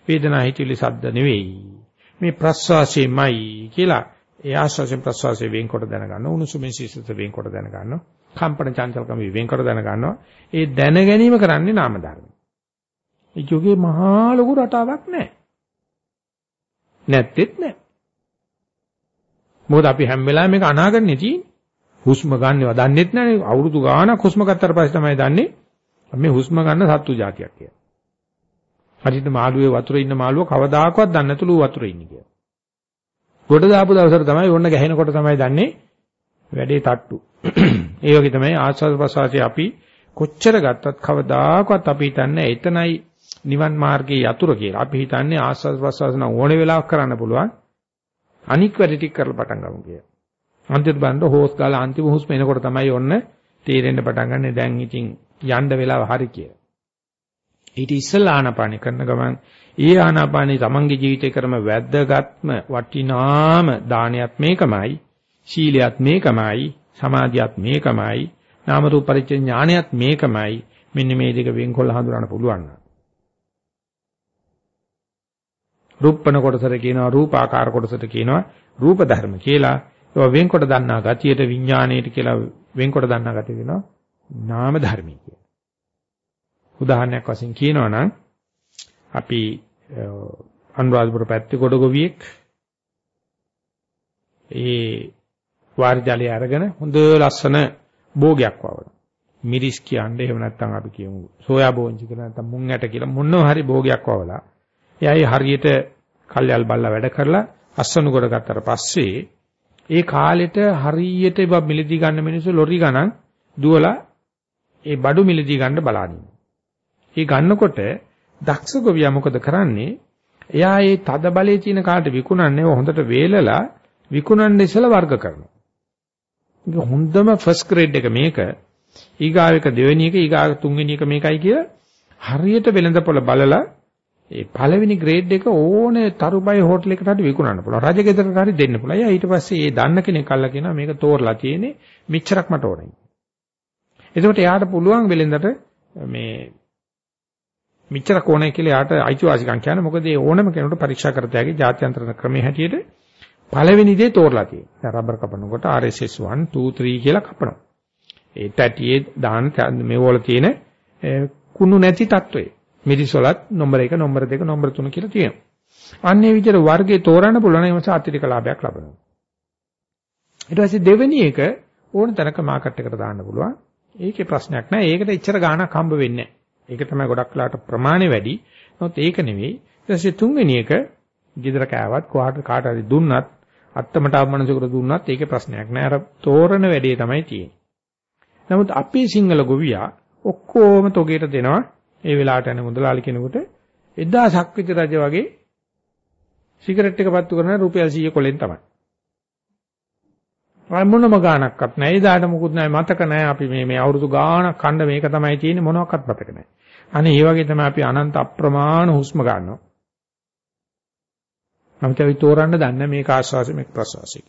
වේදනා හිතවිලි සද්ද නෙවෙයි. මේ ප්‍රස්වාසයමයි කියලා ඒ ආස්වාසයෙන් ප්‍රස්වාසයෙන් වෙන්කොට දැනගන්න උණුසුමෙන් සිසිලස වෙන්කොට දැනගන්න කම්පන චංචලකම වෙන්කොට දැනගන්නවා ඒ දැන ගැනීම කරන්නේ නාම ධර්ම. ඒ යෝගේ මහා ලොකු රටාවක් නැහැ. නැත්තේත් නැහැ. මොකද අපි හැම වෙලාවෙම මේක අනාගන්නේ තියෙන්නේ. හුස්ම ගන්නව දන්නෙත් නැහැ. අවුරුදු ගාණක් හුස්ම ගත්තට පස්සේ තමයි දන්නේ මේ හුස්ම ගන්න සත්තු జాතියක් කියලා. හරියට මාළුවේ වතුරේ ඉන්න මාළුව කවදාකවත් දන්නේ නැතුළු වතුරේ ඉන්නේ කියලා. ගොඩ දාපු දවසට තමයි ඕන්න ගැහෙනකොට තමයි දන්නේ වැඩේ තට්ටු. ඒ වගේ තමයි ආස්වාද ප්‍රසවාසයේ අපි කොච්චර ගත්තත් කවදාකවත් අපි හිතන්නේ එතනයි නිවන් මාර්ගයේ යතුරු කියලා. අපි හිතන්නේ ආස්වාද ප්‍රසවාස නම් ඕනේ වෙලාවක කරන්න පුළුවන්. අනික් වැඩ ටික කරලා පටන් ගමු කියලා. අන්තිමට බලන්න හෝස් ගාලා අන්තිම හුස්ම එනකොට තමයි ඔන්න තීරෙන්න පටන් ගන්න දැන් ඉතින් යන්න වෙලාව හරි කියලා. ඊට ඉස්සෙල්ලා ආනාපානි කරන ගමන් ඒ ආනාපානි තමන්ගේ ජීවිතේ කරම වැද්දගත්ම වටිනාම දානයත් මේකමයි ශීලයත් මේකමයි සමාධියත් මේකමයි නාම රූප පරිච්ඡේ ඥානයත් මේකමයි. මෙන්න මේ දෙක වෙන්කොල්ල හඳුනන්න පුළුවන් රූපණ කොටසට කියනවා රූපාකාර කොටසට කියනවා රූප ධර්ම කියලා. ඒවා වෙන්කොට දන්නා ගතියට විඥාණයට කියලා වෙන්කොට දන්නා ගතිය කියනවා නාම ධර්මී කියලා. උදාහරණයක් වශයෙන් කියනවා නම් අපි අනුරාධපුර පැත්තේ ගොඩගොවියෙක් ඒ වාරි ජලය අරගෙන හොඳ ලස්සන භෝගයක් වවනවා. මිරිස් කියන්නේ එහෙම නැත්නම් අපි කියමු සෝයා බෝංචි කියලා නැත්නම් මුං ඇට කියලා මොනවා හරි භෝගයක් වවලා එයයි හරියට කල්යල් බල්ලා වැඩ කරලා අස්සනු කොට ගත්තට පස්සේ ඒ කාලෙට හරියට ඒව මිලදී ගන්න මිනිස්සු ලොරි ගණන් දුවලා ඒ බඩු මිලදී ගන්න බලාගෙන ඒ ගන්නකොට දක්ෂ ගොවියා මොකද කරන්නේ? එයා ඒ තද බලයේ තියෙන කාට විකුණන්නේ හොඳට වේලලා විකුණන්න ඉස්සලා වර්ග කරනවා. ඒක හොඳම ෆස්ට් ග්‍රේඩ් එක මේක. ඊගාව එක දෙවෙනි එක ඊගාව තුන්වෙනි එක මේකයි කියලා හරියට වෙළඳපොළ බලලා ඒ පළවෙනි ග්‍රේඩ් එක ඕනේ තරුබයි හෝටල් එකකට හරි විකුණන්න පුළුවන්. රජගෙදරට හරි දෙන්න පුළුවන්. එයා ඊට පස්සේ ඒ දන්න කෙනෙක් අල්ල කියනවා මේක තෝරලා තියෙන්නේ මෙච්චරක් මට ඕනේ. එතකොට එයාට පුළුවන් වෙලෙන්දට මේ මෙච්චර කොනේ කියලා යාට අයිතිවාසිකම් කියන්නේ මොකද ඒ ඕනම කෙනෙකුට පරීක්ෂා කරතයාගේ ජාත්‍යන්තර ක්‍රමයේ හැටියට පළවෙනි දේ තෝරලා තියෙනවා. දැන් රබර් කපනකොට RSS 1 2 3 කියලා කපනවා. ඒ තැටියේ දාන මේ වල තියෙන කුණු නැති తত্ত্বය. මිරිසොලත් නම්බර 1 නම්බර 2 නම්බර 3 කියලා තියෙනවා. අන්නේ විදිහට වර්ගේ තෝරන්න පුළුවන් ඒ නිසා අතිරික ලාභයක් ලබනවා. ඊට පස්සේ දෙවෙනි එක ඕන තරක මාකට් එකට දාන්න පුළුවන්. ඒකේ ප්‍රශ්නයක් නැහැ. ඒකට ඉච්චර ගාණක් හම්බ වෙන්නේ නැහැ. ඒක තමයි ගොඩක් වෙලාට ප්‍රමාණය වැඩි. නමුත් ඒක නෙවෙයි. ඊට පස්සේ තුන්වෙනි එක ගෙදර කෑවත් කොහාට කාට හරි දුන්නත් අත්තමට අවමනසකට දුන්නත් ඒකේ ප්‍රශ්නයක් නෑ. අර තෝරන වැඩේ තමයි තියෙන්නේ. නමුත් අපේ සිංහල ගොවියා ඔක්කොම තොගේට දෙනවා. ඒ වෙලාවට යන මුදලාලි කෙනෙකුට එදා සක්විති රජ වගේ සිගරට් එක පත්තු කරන රුපියල් 100 කොලෙන් තමයි. අය මොනම ගාණක්වත් නැහැ. ඒ දාට මුකුත් නැහැ. මතක නැහැ. අපි මේ මේ අවුරුදු ගාණක් කණ්ඩ මේක තමයි තියෙන්නේ මොනවත් මතක නැහැ. අනේ ඒ වගේ තමයි අපි අනන්ත අප්‍රමාණ හුස්ම ගන්නවා. නමුත් අපි තෝරන්න දන්නේ මේක ආශ්වාසය මේක ප්‍රශ්වාසය.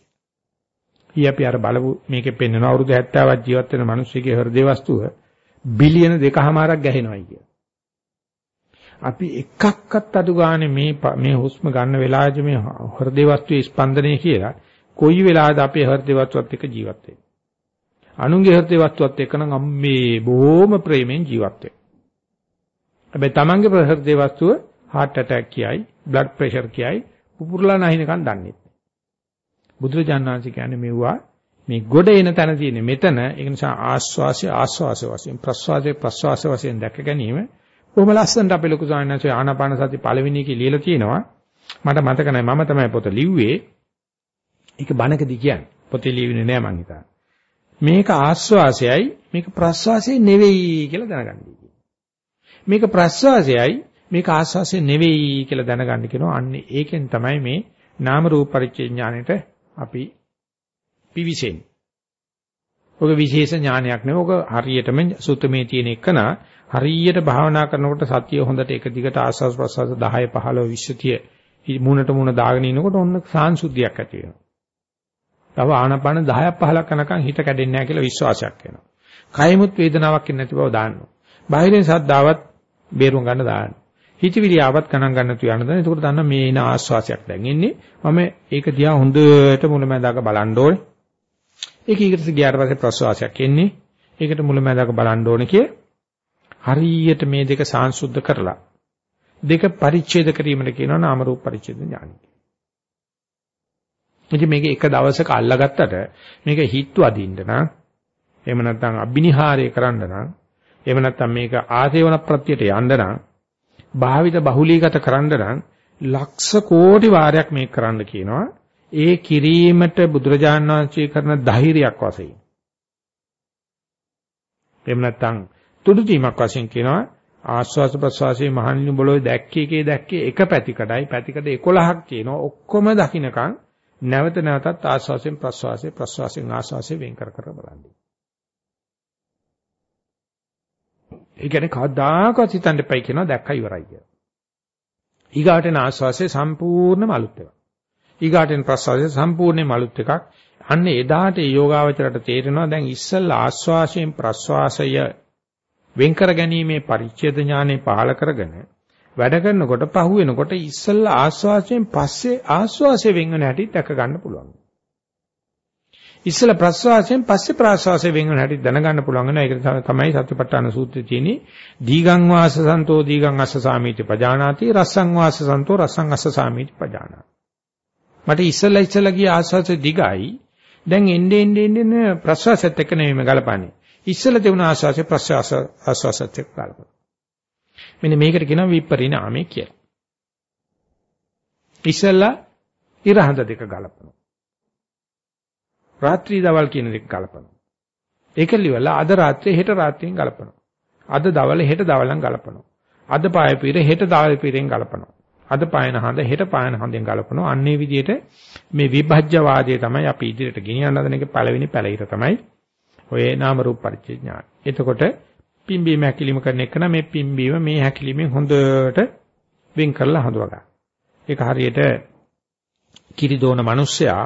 ඊ අපි අර බලපු මේකේ පෙන්වන අවුරුදු 70ක් ජීවත් වෙන මිනිස්සුගේ හෘද වස්තුව බිලියන දෙකමාරක් ගැහෙනවයි කිය. අපි එකක්වත් අඩු ගානේ මේ මේ හුස්ම ගන්න වෙලාවේදී මේ හෘද වස්තුවේ ස්පන්දනය කියලා කොයි වෙලාවද අපේ හෘද වස්තුවත් එක්ක ජීවත් වෙන්නේ. අනුන්ගේ හෘද වස්තුවත් එක්ක නම් අම්මේ බොහොම ප්‍රේමෙන් ජීවත් වෙනවා. හැබැයි Tamange හෘද වස්තුව heart attack කියයි, blood pressure කියයි, පුපුරලා නැහිනකන් දන්නේ. බුදුරජාණන් වහන්සේ කියන්නේ මෙවුවා මේ ගොඩ එන තැන තියෙන්නේ මෙතන ඒ නිසා ආස්වාසය ආස්වාසය වශයෙන් ප්‍රස්වාසය ප්‍රස්වාසය වශයෙන් දැක ගැනීම කොහොම ලස්සනට අපේ ලොකු සායනසේ ආනාපාන සති පළවෙනි එකේ ලියලා තියෙනවා. මට මතක නැහැ මම තමයි පොත ලිව්වේ. ඒක බණකදී කියන්නේ. පොතේ ලියුනේ නෑ මං හිතන්නේ. මේක ආස්වාසයයි මේක ප්‍රස්වාසය නෙවෙයි කියලා දැනගන්න. මේක ප්‍රස්වාසයයි මේක ආස්වාසය නෙවෙයි කියලා දැනගන්න කියනවා. අන්න ඒකෙන් තමයි මේ නාම රූප පරිච්ඡේඥානෙට අපි පිවිසෙන්නේ. ඔක විශේෂ ඥානයක් නෙවෙයි. ඔක හරියටම සුත්තමේ තියෙන එකන හරියට භාවනා කරනකොට සතිය හොඳට එක දිගට ආස්වාස් ප්‍රසවාස 10 15 20 මුණට මුණ දාගෙන ඉනකොට ඔන්න සාංශුද්ධියක් ඇති වෙනවා. තව ආනපන 10ක් 15ක් යනකම් හිත කැඩෙන්නේ නැහැ කියලා විශ්වාසයක් එනවා. කයමුත් වේදනාවක් නැති බව දාන්නවා. බාහිරින් සද්දාවත් බේරුම් ගන්න දාන්න. හිතවිලි ආවත් ගණන් ගන්න තු යනද එතකොට දන්න මේ එන ආස්වාසයක් දැන් එන්නේ මම ඒක දිහා හොඳට මුලමඳාක බලන්න ඕනේ. ඒක ඊකට ගියාට පස්සේ ප්‍රසවාසයක් එන්නේ. ඒකට මුලමඳාක බලන්න ඕනේ කිය. හරියට මේ දෙක සාංශුද්ධ කරලා දෙක පරිච්ඡේද කිරීමට කියනවා නාම රූප පරිච්ඡේද ඥානයි ඉතින් මේක එක දවසක අල්ලගත්තට මේක හිත් වදින්න නම් එහෙම නැත්නම් අබිනිහාරය කරන්න නම් එහෙම නැත්නම් මේක ආසේවන ප්‍රත්‍යයට යන්න නම් භාවිත බහුලීගත කරන්න නම් ලක්ෂ කෝටි වාරයක් මේක කරන්න කියනවා. ඒ කිරීමට බුදුරජාණන් වහන්සේ කරන ධෛර්යයක් වශයෙන්. එහෙම නැත්නම් තුඩු දීමක් වශයෙන් කියනවා ආස්වාස ප්‍රසවාසයේ මහණිනු බොලොයි දැක්කේ එකේ දැක්කේ එක පැතිකඩයි පැතිකඩ 11ක් තියෙනවා ඔක්කොම දකින්නකන් නැවත නැවතත් ආස්වාසයෙන් ප්‍රසවාසයේ ප්‍රසවාසයෙන් ආස්වාසයේ වෙන් කර කර බලන්නේ ඒ කියන්නේ කවදාකවත් හිතන්න එපයි කියනවා දැක්කා ඉවරයි කියලා. ඊගාටෙන ආස්වාසේ සම්පූර්ණම අලුත් එකක්. ඊගාටෙන ප්‍රසවාසයේ සම්පූර්ණම අලුත් එකක්. අන්න එදාට ඒ යෝගාවචරයට තේරෙනවා දැන් ඉස්සල්ලා ආස්වාසයෙන් ප්‍රස්වාසය වෙන් කර ගැනීමේ පරිච්ඡේද ඥානෙ පහල කරගෙන වැඩ කරනකොට පහු වෙනකොට ඉස්සල්ලා ආස්වාසයෙන් පස්සේ ආස්වාසයෙන් වෙන් වෙන හැටි දැක ගන්න පුළුවන්. ඉස්සල ප්‍රස්වාසයෙන් පස්සේ ප්‍රාශ්වාසයෙන් වෙන හැටි දැනගන්න පුළුවන් වෙනවා. ඒක තමයි සත්‍යපට්ඨාන සූත්‍රයේ තියෙන්නේ. දීගං වාස සන්තෝ දීගං අස්ස සාමීති පජානාති රස්සං වාස සන්තෝ රස්සං අස්ස සාමීති පජානාති. මට ඉස්සල ඉස්සල ගිය ආශ්වාසය දිගයි. දැන් එන්නේ එන්නේ එන්නේ ප්‍රශ්වාසයත් එක්ක නෙමෙයි ගලපන්නේ. ඉස්සෙල්ලා තිබුණ ආශ්වාසය ප්‍රශ්වාස ආශ්වාසයත් එක්ක ගලපන. මෙන්න මේකට කියනවා විපරිණාමය කියලා. ඉස්සෙල්ලා ඉරහඳ දෙක ගලපනවා. රාත්‍රී දවල් කියන දෙක ගලපනවා. ඒක liwala අද රාත්‍රියේ හෙට රාත්‍රියෙන් ගලපනවා. අද දවල් හෙට දවල්ෙන් ගලපනවා. අද පාය පීර හෙට දවල් පීරෙන් ගලපනවා. අද පායන හඳ හෙට පායන හඳෙන් ගලපනවා. අන්නේ විදිහට මේ විභජ්‍යවාදය තමයි අපි ඉදිරියට ගෙනියන්න හදන එක පළවෙනි පැලිර තමයි ඔය නාම රූප පරිච්ඡේ ඥාන. එතකොට පිම්බීම හැකිලිම කරන එක නම් මේ පිම්බීම මේ හැකිලිමෙන් හොඳට වෙන් කරලා හඳුවා ගන්න. ඒක හරියට කිරි දෝන මිනිස්සයා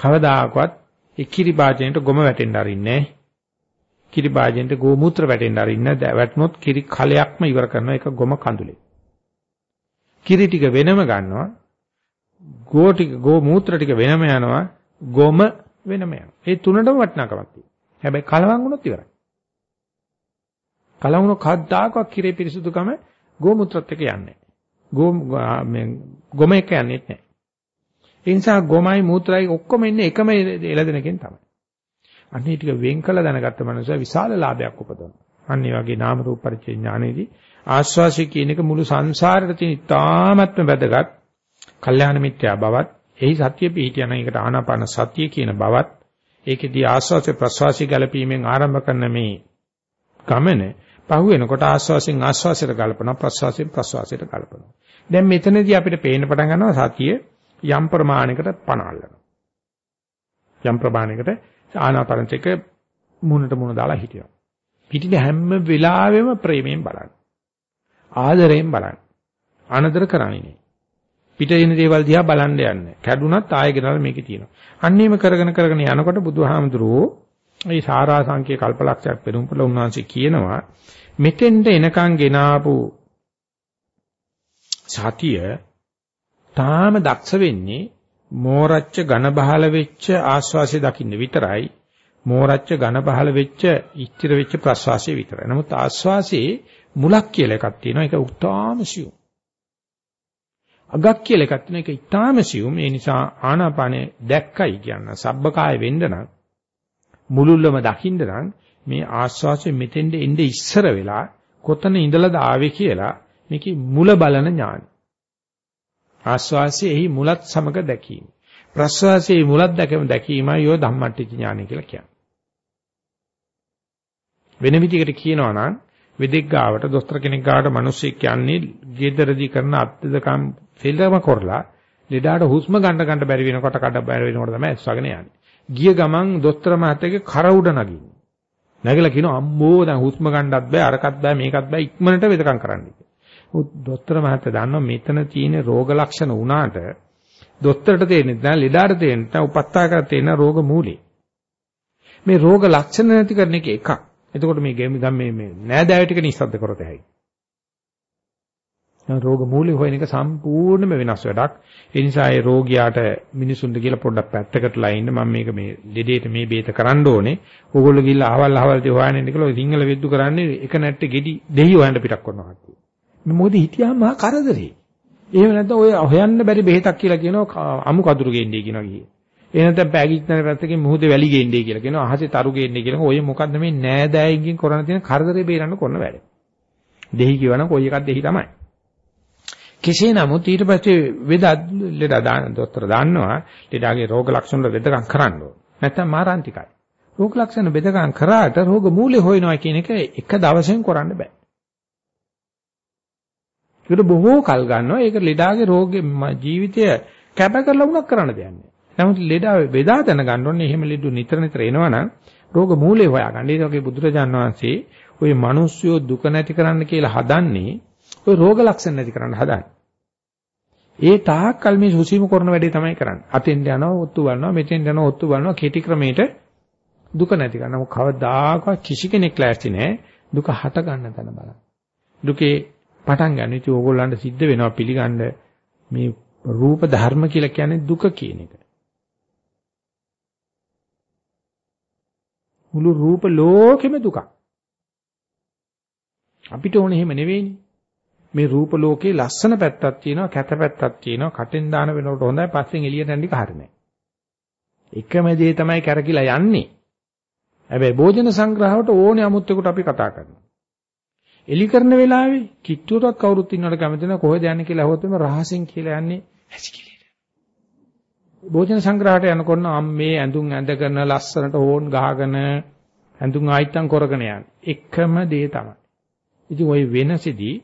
කවදාකවත් ඒ කිරි භාජනයට ගොම වැටෙන්න අරින්නේ කිරි භාජනයට ගෝමූත්‍ර වැටෙන්න අරින්නේ වැටුනොත් කිරි කලයක්ම ඉවර කරනවා ඒක ගොම කඳුලේ. කිරි ටික වෙනම ගන්නවා ගෝ ටික ගෝ මූත්‍ර ටික වෙනම යනවා ගොම වෙනම යනවා. ඒ තුනටම වටිනාකමක් තියෙනවා. හැබැයි කලවම් වුණොත් ඉවරයි. කලවම් වුණොත් කද්දාකවත් කිරේ පිරිසුදුකම ගෝ මූත්‍රත් එක්ක යන්නේ. ගෝ මේ ගොම එක යන්නේ නැහැ. ඒ නිසා ගොමයි මූත්‍රායි ඔක්කොම ඉන්නේ එකම එළදෙනකින් තමයි. අන්නේ ටික වෙන් කළ දැනගත්ත මනුස්සය විශාල ලාභයක් උපදවනවා. අන්න ඒ වගේ නාම රූප පරිච්ඡේ ඥානෙදී ආස්වාසිය කියන එක මුළු සංසාරෙට තියෙන ඉතාමත්ම වැදගත් කල්යාණ මිත්‍යා බවත් එහි සත්‍ය පිහිටියන එකට ආනාපාන සතිය කියන බවත් ඒකෙදී ආස්වාසේ ප්‍රස්වාසී ගැලපීමෙන් ආරම්භ කරන මේ ගමන පහු වෙනකොට ආස්වාසෙන් ආස්වාසයට ගලපනවා ප්‍රස්වාසයෙන් ප්‍රස්වාසයට ගලපනවා දැන් මෙතනදී අපිට පේන්න පටන් ගන්නවා සතිය යම් ප්‍රමාණයකට පනවල්නවා යම් ප්‍රමාණයකට ආනාපානතික මුණට මුණ දාලා හිටිනවා පිටින් හැම වෙලාවෙම ප්‍රේමයෙන් බලන්න ආදරයෙන් බලන්න. අනදර කරන්නේ නෑ. පිට එන දේවල් දිහා බලන්න යන්නේ. කැඩුනත් ආයෙ ගෙනල්ලා මේකේ තියෙනවා. අන්නේම කරගෙන කරගෙන යනකොට බුදුහාමුදුරුවෝ මේ සාරා සංකේ කල්පලක්ෂයක් පෙරම්පල උන්වහන්සේ කියනවා මෙතෙන්ට එනකන් ගෙනාපු සතිය තාම දක්ෂ වෙන්නේ මෝරච්ච ඝන බහල වෙච්ච ආස්වාසිය දකින්න විතරයි මෝරච්ච ඝන බහල වෙච්ච ඉස්තිර වෙච්ච ප්‍රස්වාසිය විතරයි. නමුත් ආස්වාසියේ මුලක් කියලා එකක් තියෙනවා. ඒක උත්තාම සියුම්. අගක් කියලා එකක් තියෙනවා. ඒක ඊටාම සියුම්. ඒ නිසා ආනාපානේ දැක්කයි කියන සබ්බකාය වෙන්න නම් මුලුල්ලම දකින්න නම් මේ ආස්වාසය මෙතෙන්ද එnde ඉස්සර වෙලා කොතන ඉඳලාද ආවේ කියලා මේකේ මුල බලන ඥාන. ආස්වාසයේ එහි මුලත් සමග දැකීම. ප්‍රස්වාසයේ මුලත් දැකීම දැකීමයි යෝ ධම්මට්ටි ඥානය කියලා කියන්නේ. වෙන විදිහකට කියනවා නම් වෙදෙක් ගාවට දොස්තර කෙනෙක් ගාවට මිනිස්සෙක් යන්නේ ගෙදරදී කරන අත්දකම් ෆිල්ම කරලා ලෙඩාට හුස්ම ගන්න ගන්න බැරි වෙනකොට කඩ බැරි වෙනකොට තමයි ඇස්වගෙන යන්නේ. ගිය ගමන් දොස්තර මහත්තයාගේ කර උඩ නගින්නේ. නැගලා කියනවා අම්මෝ දැන් හුස්ම ගන්නත් බෑ අරකත් බෑ මේකත් බෑ ඉක්මනට වෙදකම් කරන්න කියලා. දොස්තර මහත්තයා දන්නවා මෙතන තියෙන රෝග ලක්ෂණ වුණාට දොස්තරට තේරෙන්නේ නැහැ ලෙඩාට තේරෙන්නේ නැහැ උපත්තා කර තේරෙන රෝග මූලේ. මේ රෝග ලක්ෂණ නැති කරන එක එකක්. එතකොට මේ ගෙම දැන් මේ මේ නෑදෑය ටික නිස්සද්ද කරත හැකියි. රෝග මූලික හොයන එක සම්පූර්ණයෙන්ම වෙනස් වැඩක්. ඒ නිසා ඒ රෝගියාට මිනිසුන්ට කියලා පොඩ්ඩක් පැත්තකටලා ඉන්න මම මේක මේ දෙඩේට මේ බේත කරන්න ඕනේ. ඕගොල්ලෝ ගිහිල්ලා අහවල් අහවල් දේ හොයන්න ඉන්න කියලා සිංහල වෙද්දු කරන්නේ එක නැට්ට ගෙඩි දෙහි හොයන්න පිටක් කරනවා. මේ මොකද හිටියාම මහා කරදරේ. එහෙම නැත්නම් ඔය හොයන්න බැරි බෙහෙතක් කියලා කියනවා අමු කඳුරු ගෙන්නේ කියනවා කියේ. ඒ නැත්නම් පැගිච්චන පැත්තකින් මුහුදේ වැලි ගේන්නේ කියලා කියනවා. අහසේ තරු ගේන්නේ කියලා. ඔය මොකද්ද මේ නෑදෑයින්ගෙන් කරන තියෙන කරදරේ බේරන්න කරන වැඩ. දෙහි කියවනම් කොයි එකක් දෙහි තමයි. කෙසේ නමුත් ඊට පස්සේ වෙද ලෙඩ දාන දොස්තර දාන්නවා ලෙඩාගේ රෝග ලක්ෂණ වල වෙදකම් කරන්න ඕන. නැත්නම් මාරාන්තිකයි. රෝග ලක්ෂණ වෙදකම් කරාට රෝග මූලය හොයනවා කියන එක එක දවසෙන් කරන්න බෑ. ඒකට බොහෝ කල් ගන්නවා. ඒක ලෙඩාගේ රෝගේ ජීවිතය කැප කරලා වුණක් කරන්න දෙයක් නෑ. නමුත් ලෙඩා වේදා දැනගන්න ඕනේ. එහෙම ලෙඩු නිතර නිතර එනවනම් රෝග මූලය හොයාගන්න. ඒ වගේ බුදුරජාන් වහන්සේ ওই මිනිස්සුયો දුක නැති කරන්න කියලා හදන්නේ ওই රෝග ලක්ෂණ නැති කරන්න හදන්නේ. ඒ තාක් කල් මේ සුසීම කරන වැඩේ තමයි කරන්නේ. අතෙන් යනවා, ඔත්තු බලනවා, මෙතෙන් යනවා, ඔත්තු බලනවා, කෙටි ක්‍රමයට දුක නැති කරනවා. කවදාකවත් කිසි කෙනෙක් ලෑස්ති නැහැ දුක හට ගන්න තැන බලන්න. දුකේ පටන් ගන්න. ඉතින් ඕගොල්ලන්ට සිද්ධ වෙනවා පිළිගන්න මේ රූප ධර්ම කියලා කියන්නේ දුක කියන එක. මුළු රූප ලෝකෙම දුකක්. අපිට ඕනේ එහෙම නෙවෙයිනේ. මේ රූප ලෝකේ ලස්සන පැත්තක් තියෙනවා, කැත පැත්තක් තියෙනවා. කටෙන් දාන වෙනකොට හොඳයි, පස්සෙන් එළියට යන්න එක හරිනේ. එකම දේ තමයි කරකිලා යන්නේ. හැබැයි භෝජන සංග්‍රහවට ඕනේ අමුත්‍යෙකුට අපි කතා කරනවා. එලි කරන වෙලාවේ කිට්ටුවටත් කවුරුත් ඉන්නවට කැමති නැහැ කොහෙද යන්නේ කියලා අහුවොත් එම රහසින් කියලා යන්නේ හැසිකිලිට. භෝජන සංග්‍රහයට යනකොට අම්මේ ඇඳුම් ඇඳ කරන ලස්සනට ඕන් ගහගෙන ඇඳුම් ආයිත්තම් කරගෙන යන්නේ. එකම දේ තමයි. ඉතින් ওই වෙනසෙදී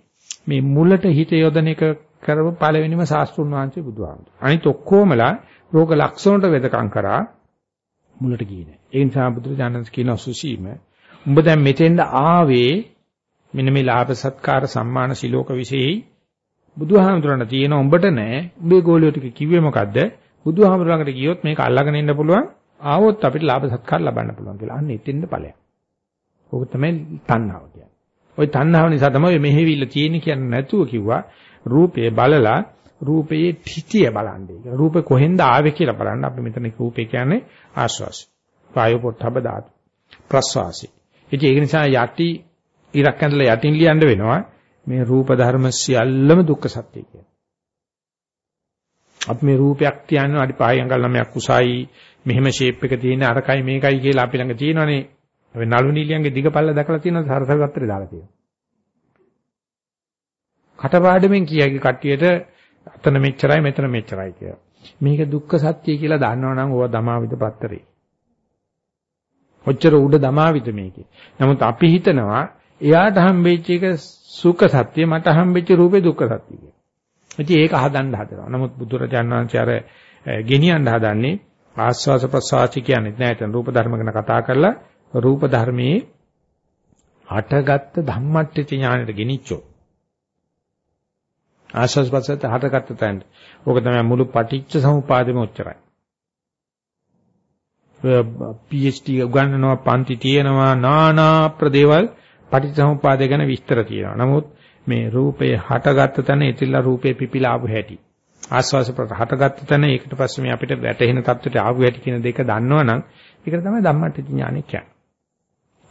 මේ මුලට හිත යොදන එක කරව පළවෙනිම ශාස්ත්‍රුන් වහන්සේ බුදුහාමුදුරුවෝ. අනිත් ඔක්කොමලා රෝග ලක්ෂණට වෙදකම් කරා මුලට ගියේ නෑ. ඒ නිසා බුදුරජාණන් කියන සුසීම උඹ දැන් මෙතෙන්ද ආවේ මෙන්න මේ ලාභ සත්කාර සම්මාන සිලෝක විශේෂයි බුදුහාමුදුරන්ට තියෙන උඹට නෑ. උඹේ ගෝලියෝ ටික කිව්වේ මොකද්ද? බුදුහාමුදුරන්ට ගියොත් මේක අල්ලගෙන ඉන්න පුළුවන්. ආවොත් අපිට ලාභ සත්කාර ලබන්න පුළුවන් කියලා. අන්න එතෙන්ද ඵලයක්. ඕක තමයි තණ්හාව කියන්නේ. ওই තණ්හාව නිසා තමයි මෙහෙවිල්ල තියෙන්නේ කියන්නේ නැතුව කිව්වා රූපය බලලා රූපයේ තිතිය බලන්නේ. රූපේ කොහෙන්ද ආවේ කියලා බලන්න අපි මෙතන රූපේ කියන්නේ ආශ්වාසය. වායු පොට්ටබ ධාතු. ප්‍රශ්වාසය. ඉතින් ඒක නිසා යටි ඉරක් ඇඳලා යටින් ලියන්න වෙනවා මේ රූප ධර්ම සියල්ලම දුක්ඛ සත්‍ය කියලා. අපි මේ රූපයක් කියන්නේ අඩි 5 අඟල් 9ක් උසයි මෙහෙම ෂේප් එක තියෙන අරකයි මේකයි කියලා අපි ළඟ තියෙනවනේ. අපි නළු නිලියන්ගේ දිග පල්ල දැකලා තියෙනවද සරසගත්තරේ දාලා තියෙනවා. කටපාඩමින් කියයි කට්ටියට අතන මෙච්චරයි මෙතන මෙච්චරයි කියලා. මේක දුක්ඛ සත්‍ය කියලා දන්නවනම් ඕවා දමාවිද පත්තරේ. ඔච්චර උඩ දමාවිද මේකේ. නමුත් අපි හිතනවා එයාට හම්බෙච්ච එක සුඛ සත්‍ය මට හම්බෙච්ච රූපේ දුක්ඛ සත්‍ය කියලා. ඉතින් ඒක හදන්න හදනවා. නමුත් බුදුරජාණන් වහන්සේ අර ගෙනියන්න හදන්නේ ආස්වාස ප්‍රසවාසි කියන්නේ නෑ. එතන රූප ධර්ම ගැන කතා කරලා රූප ධර්මයේ හටගත්ත ධම්මට්ටි ඥානෙට ගෙනිච්චෝ. ආස්වාස් පස්සට හටගත්ත තැන. ඕක තමයි මුළු පටිච්ච සමුපාදෙම උච්චරයි. PhD උගන්වනවා පන්ති තියෙනවා නානා ප්‍රදේවල් පටිච්ච සමුපාදය ගැන විස්තර තියෙනවා. නමුත් මේ රූපේ හටගත්ත තැන ඉතිලා රූපේ පිපිලා ආපු හැටි. ආස්වාස ප්‍රට හටගත්ත තැන ඒකට පස්සේ මේ අපිට වැටහෙන தත්ත්වයට ආපු හැටි කියන දෙක දන්නවනම් ඒකට තමයි ධම්මට්ටි ඥානෙ කියන්නේ.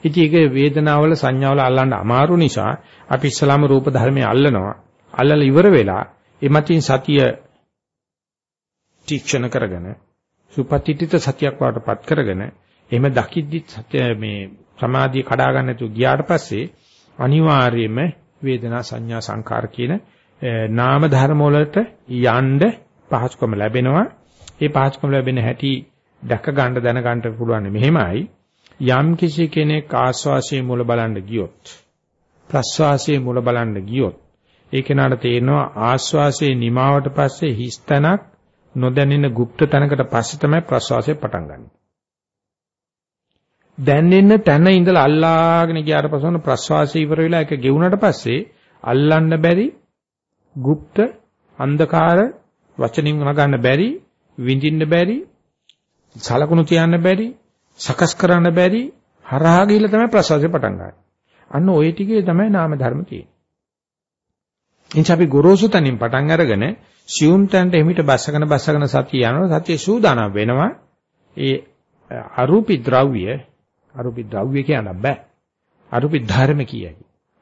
ඉතින් ඒක වේදනාවල සංඥාවල අල්ලන්න අමාරු නිසා අපි ඉස්සලාම රූප ධර්මයේ අල්ලනවා. අල්ලලා ඉවර වෙලා එමත්ින් සතිය තීක්ෂණ කරගෙන සුපතිත්‍ිත සතියක් වඩටපත් කරගෙන එහෙම දකිද්දි සත්‍ය මේ සමාධිය කඩා ගන්න නැතුව ගියාට පස්සේ අනිවාර්යයෙන්ම වේදනා සංඥා සංකාර කියන නාම ධර්ම වලට යන්න පහසුකම ලැබෙනවා. ඒ පහසුකම ලැබෙන හැටි දැක ගන්න දැන ගන්න පුළුවන් මෙහෙමයි. යම් කිසි කෙනෙක් ආස්වාසියේ මුල බලන්න ගියොත් ප්‍රස්වාසයේ මුල බලන්න ගියොත් ඒ කෙනාට තේරෙනවා ආස්වාසයේ නිමාවට පස්සේ හිස්තනක් නොදැනෙන গুপ্ত තැනකට පස්සේ තමයි ප්‍රස්වාසය පටන් ගන්නේ. දැනෙන්න තැන ඉඳලා අල්ලාගෙන ගියාට පස්සේ ප්‍රස්වාසය ඉවර වෙලා ඒක ගෙවුනට පස්සේ අල්ලන්න බැරි গুপ্ত අන්ධකාර වචනින් නගන්න බැරි විඳින්න බැරි සලකුණු තියන්න බැරි සකස් කරන්න බැරි හරහා ගිහිල්ලා තමයි ප්‍රසවාසය පටන් ගන්න. අන්න ওই ටිකේ තමයි නාම ධර්ම තියෙන්නේ. එනිසා අපි ගොරෝසු තනින් පටන් අරගෙන සියුම් තැනට එමිට බස්සගෙන බස්සගෙන සතිය යනවා සතිය සූදානම් වෙනවා. ඒ අරූපී ද්‍රව්‍ය අරූපී ද්‍රව්‍ය කියන බෑ. අරූපී ධර්ම කියයි.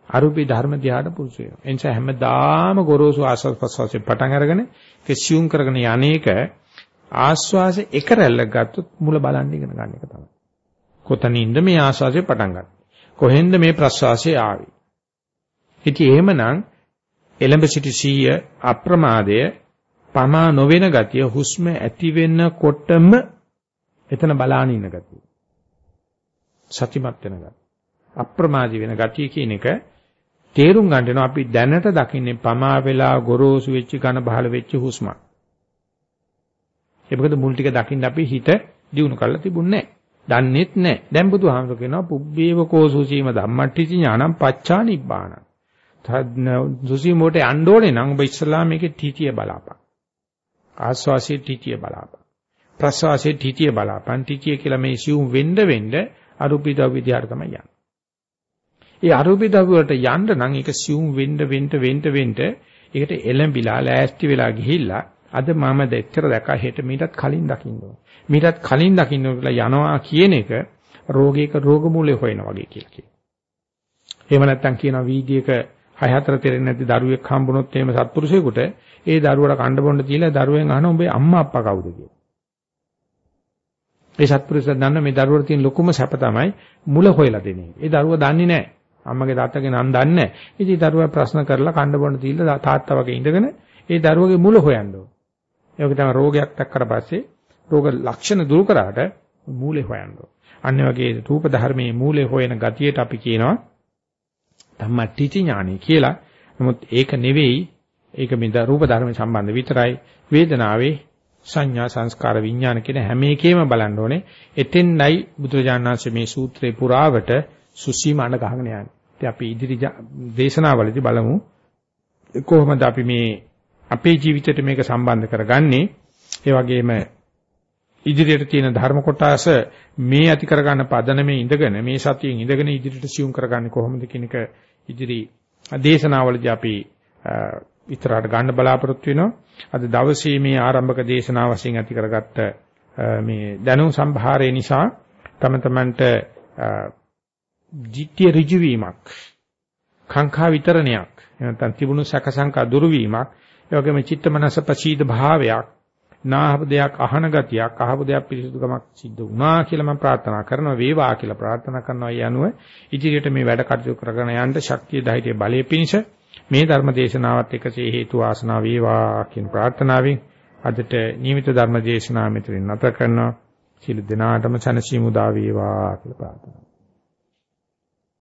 අරූපී ධර්ම ධ්‍යාන පුරුෂ වෙනවා. එනිසා හැමදාම ගොරෝසු ආස්වාද ප්‍රසවාසයෙන් පටන් අරගෙන ඒක සියුම් කරගෙන යන්නේක ආස්වාස එක රැල්ලක් ගත්තොත් මුල බලන්න ඉගෙන ගන්න එක තමයි. කොතනින්ද මේ ආස්වාසය පටන් ගන්නේ? කොහෙන්ද මේ ප්‍රස්වාසය ආවේ? ඉතින් එහෙමනම් එලඹ සිටි සීය අප්‍රමාදය පමා නොවන ගතිය හුස්ම ඇති වෙනකොටම එතන බලාන ඉන්න ගතිය. සතිමත් වෙන ගතිය. අප්‍රමාදී වෙන ගතිය කියන එක තේරුම් ගන්න අපි දැනට දකින්නේ පමා වෙලා ගොරෝසු වෙච්ච ඝන බහල වෙච්ච හුස්මක්. ඒ මොකද මුල් ටික දකින්න අපි හිත දිනු කරලා තිබුණේ නැහැ. දන්නේත් නැහැ. දැන් බුදුහාමර කියනවා පුබ්බේව කෝසුසීම ධම්මට්ටිච ඥානම් පච්චා නිබ්බාන. සුසීමෝට යන්න ඕනේ නම් ඔබ ඉස්සලා මේකේ තීතිය බලාපන්. ආස්වාසියේ තීතිය බලාපන්. ප්‍රස්වාසයේ තීතිය බලාපන්. තීතිය කියලා මේ සිවුම් වෙන්න වෙන්න අරුපිතව විදියට තමයි යන්නේ. ඒ අරුපිතව වලට යන්න නම් ඒක සිවුම් වෙන්න වෙන්න වෙන්න වෙන්න ඒකට එළඹිලා ලෑස්ති වෙලා ගිහිල්ලා අද මම දෙච්චර දැක්කා හෙට මීටත් කලින් දකින්න ඕන. මීටත් කලින් දකින්න ඕන කියලා යනවා කියන එක රෝගයක රෝග මූලය හොයන වගේ කියලා කියනවා. එහෙම නැත්නම් කියනවා වීදියේක 6 4 තෙරෙන්නේ නැති දරුවෙක් හම්බුනොත් එහෙම සත්පුරුෂයෙකුට ඒ දරුවට කණ්ඩ බොන්න දීලා දරුවෙන් අහන උඹේ අම්මා අප්පා කවුද කියලා. ඒ සත්පුරුෂයා දන්න මේ දරුවට තියෙන ලොකුම සැප තමයි මුල හොයලා දෙන එක. ඒ දරුවා දන්නේ නැහැ. අම්මගේ තාත්තගේ නම් දන්නේ නැහැ. ඉතින් දරුවා ප්‍රශ්න කරලා කන්න බොන්න දීලා තාත්තා වගේ ඉඳගෙන ඒ දරුවගේ මුල හොයන්න ඕන. ඒක තමයි රෝගයක් දැක්කට පස්සේ රෝග ලක්ෂණ දුරු කරාට මූලේ හොයන්න ඕන. අන්න වගේ රූප ධර්මයේ මූලේ හොයන ගතියට අපි කියනවා ධම්මටිච ඥානෙ කියලා. නමුත් ඒක නෙවෙයි ඒක මේ රූප ධර්ම සම්බන්ධ විතරයි වේදනාවේ සංඥා සංස්කාර විඥාන කියන හැම එකේම බලන්න ඕනේ. එතෙන්යි බුදුරජාණන් වහන්සේ මේ සූත්‍රේ පුරාවට සුසීම අඬ ගහගෙන යන්නේ. ඉතින් අපි ඉදිරි දේශනාවලදී බලමු කොහොමද අපි මේ අපේ ජීවිතයට මේක සම්බන්ධ කරගන්නේ. ඒ වගේම ඉදිරියට තියෙන ධර්ම කොටස මේ ඇති කරගන්න පදනමේ ඉඳගෙන මේ සතියෙන් ඉඳගෙන ඉදිරියට සියුම් කරගන්නේ කොහොමද කියන එක ඉදිරි දේශනාවලදී අපි ඉතරාට ගන්න බලාපොරොත්තු වෙනවා. අද දවසේ මේ ආරම්භක දේශනාව වශයෙන් ඇති කරගත්ත මේ දැනුම් සම්භාරය නිසා තම තමන්ට ධිට්ඨිය ඍජු වීමක් කාංකා විතරණයක් නැත්නම් තිබුණු සැකසංකා දුරු වීමක් ඒ වගේම චිත්ත මනස ප්‍රසීද භාවයක් නාහප දෙයක් අහන ගතියක් අහපු දෙයක් පිළිසුදුකමක් සිද්ධ වුණා කියලා මම ප්‍රාර්ථනා කරනවා වේවා කියලා ප්‍රාර්ථනා කරනවා ඒ අනුව ඉදිරියට මේ වැඩ කටයුතු කරගෙන යන්න ශක්තිය ධෛර්ය බලය පිණිස මේ ධර්ම දේශනාවත් එකසේ හේතු වාසනා වේවා කියන ප්‍රාර්ථනාවෙන් අදට නියමිත ධර්ම දේශනාව මෙතනින් නැත කරනවා. සියලු දෙනාටම සනසීමු දා වේවා කියලා ප්‍රාර්ථනා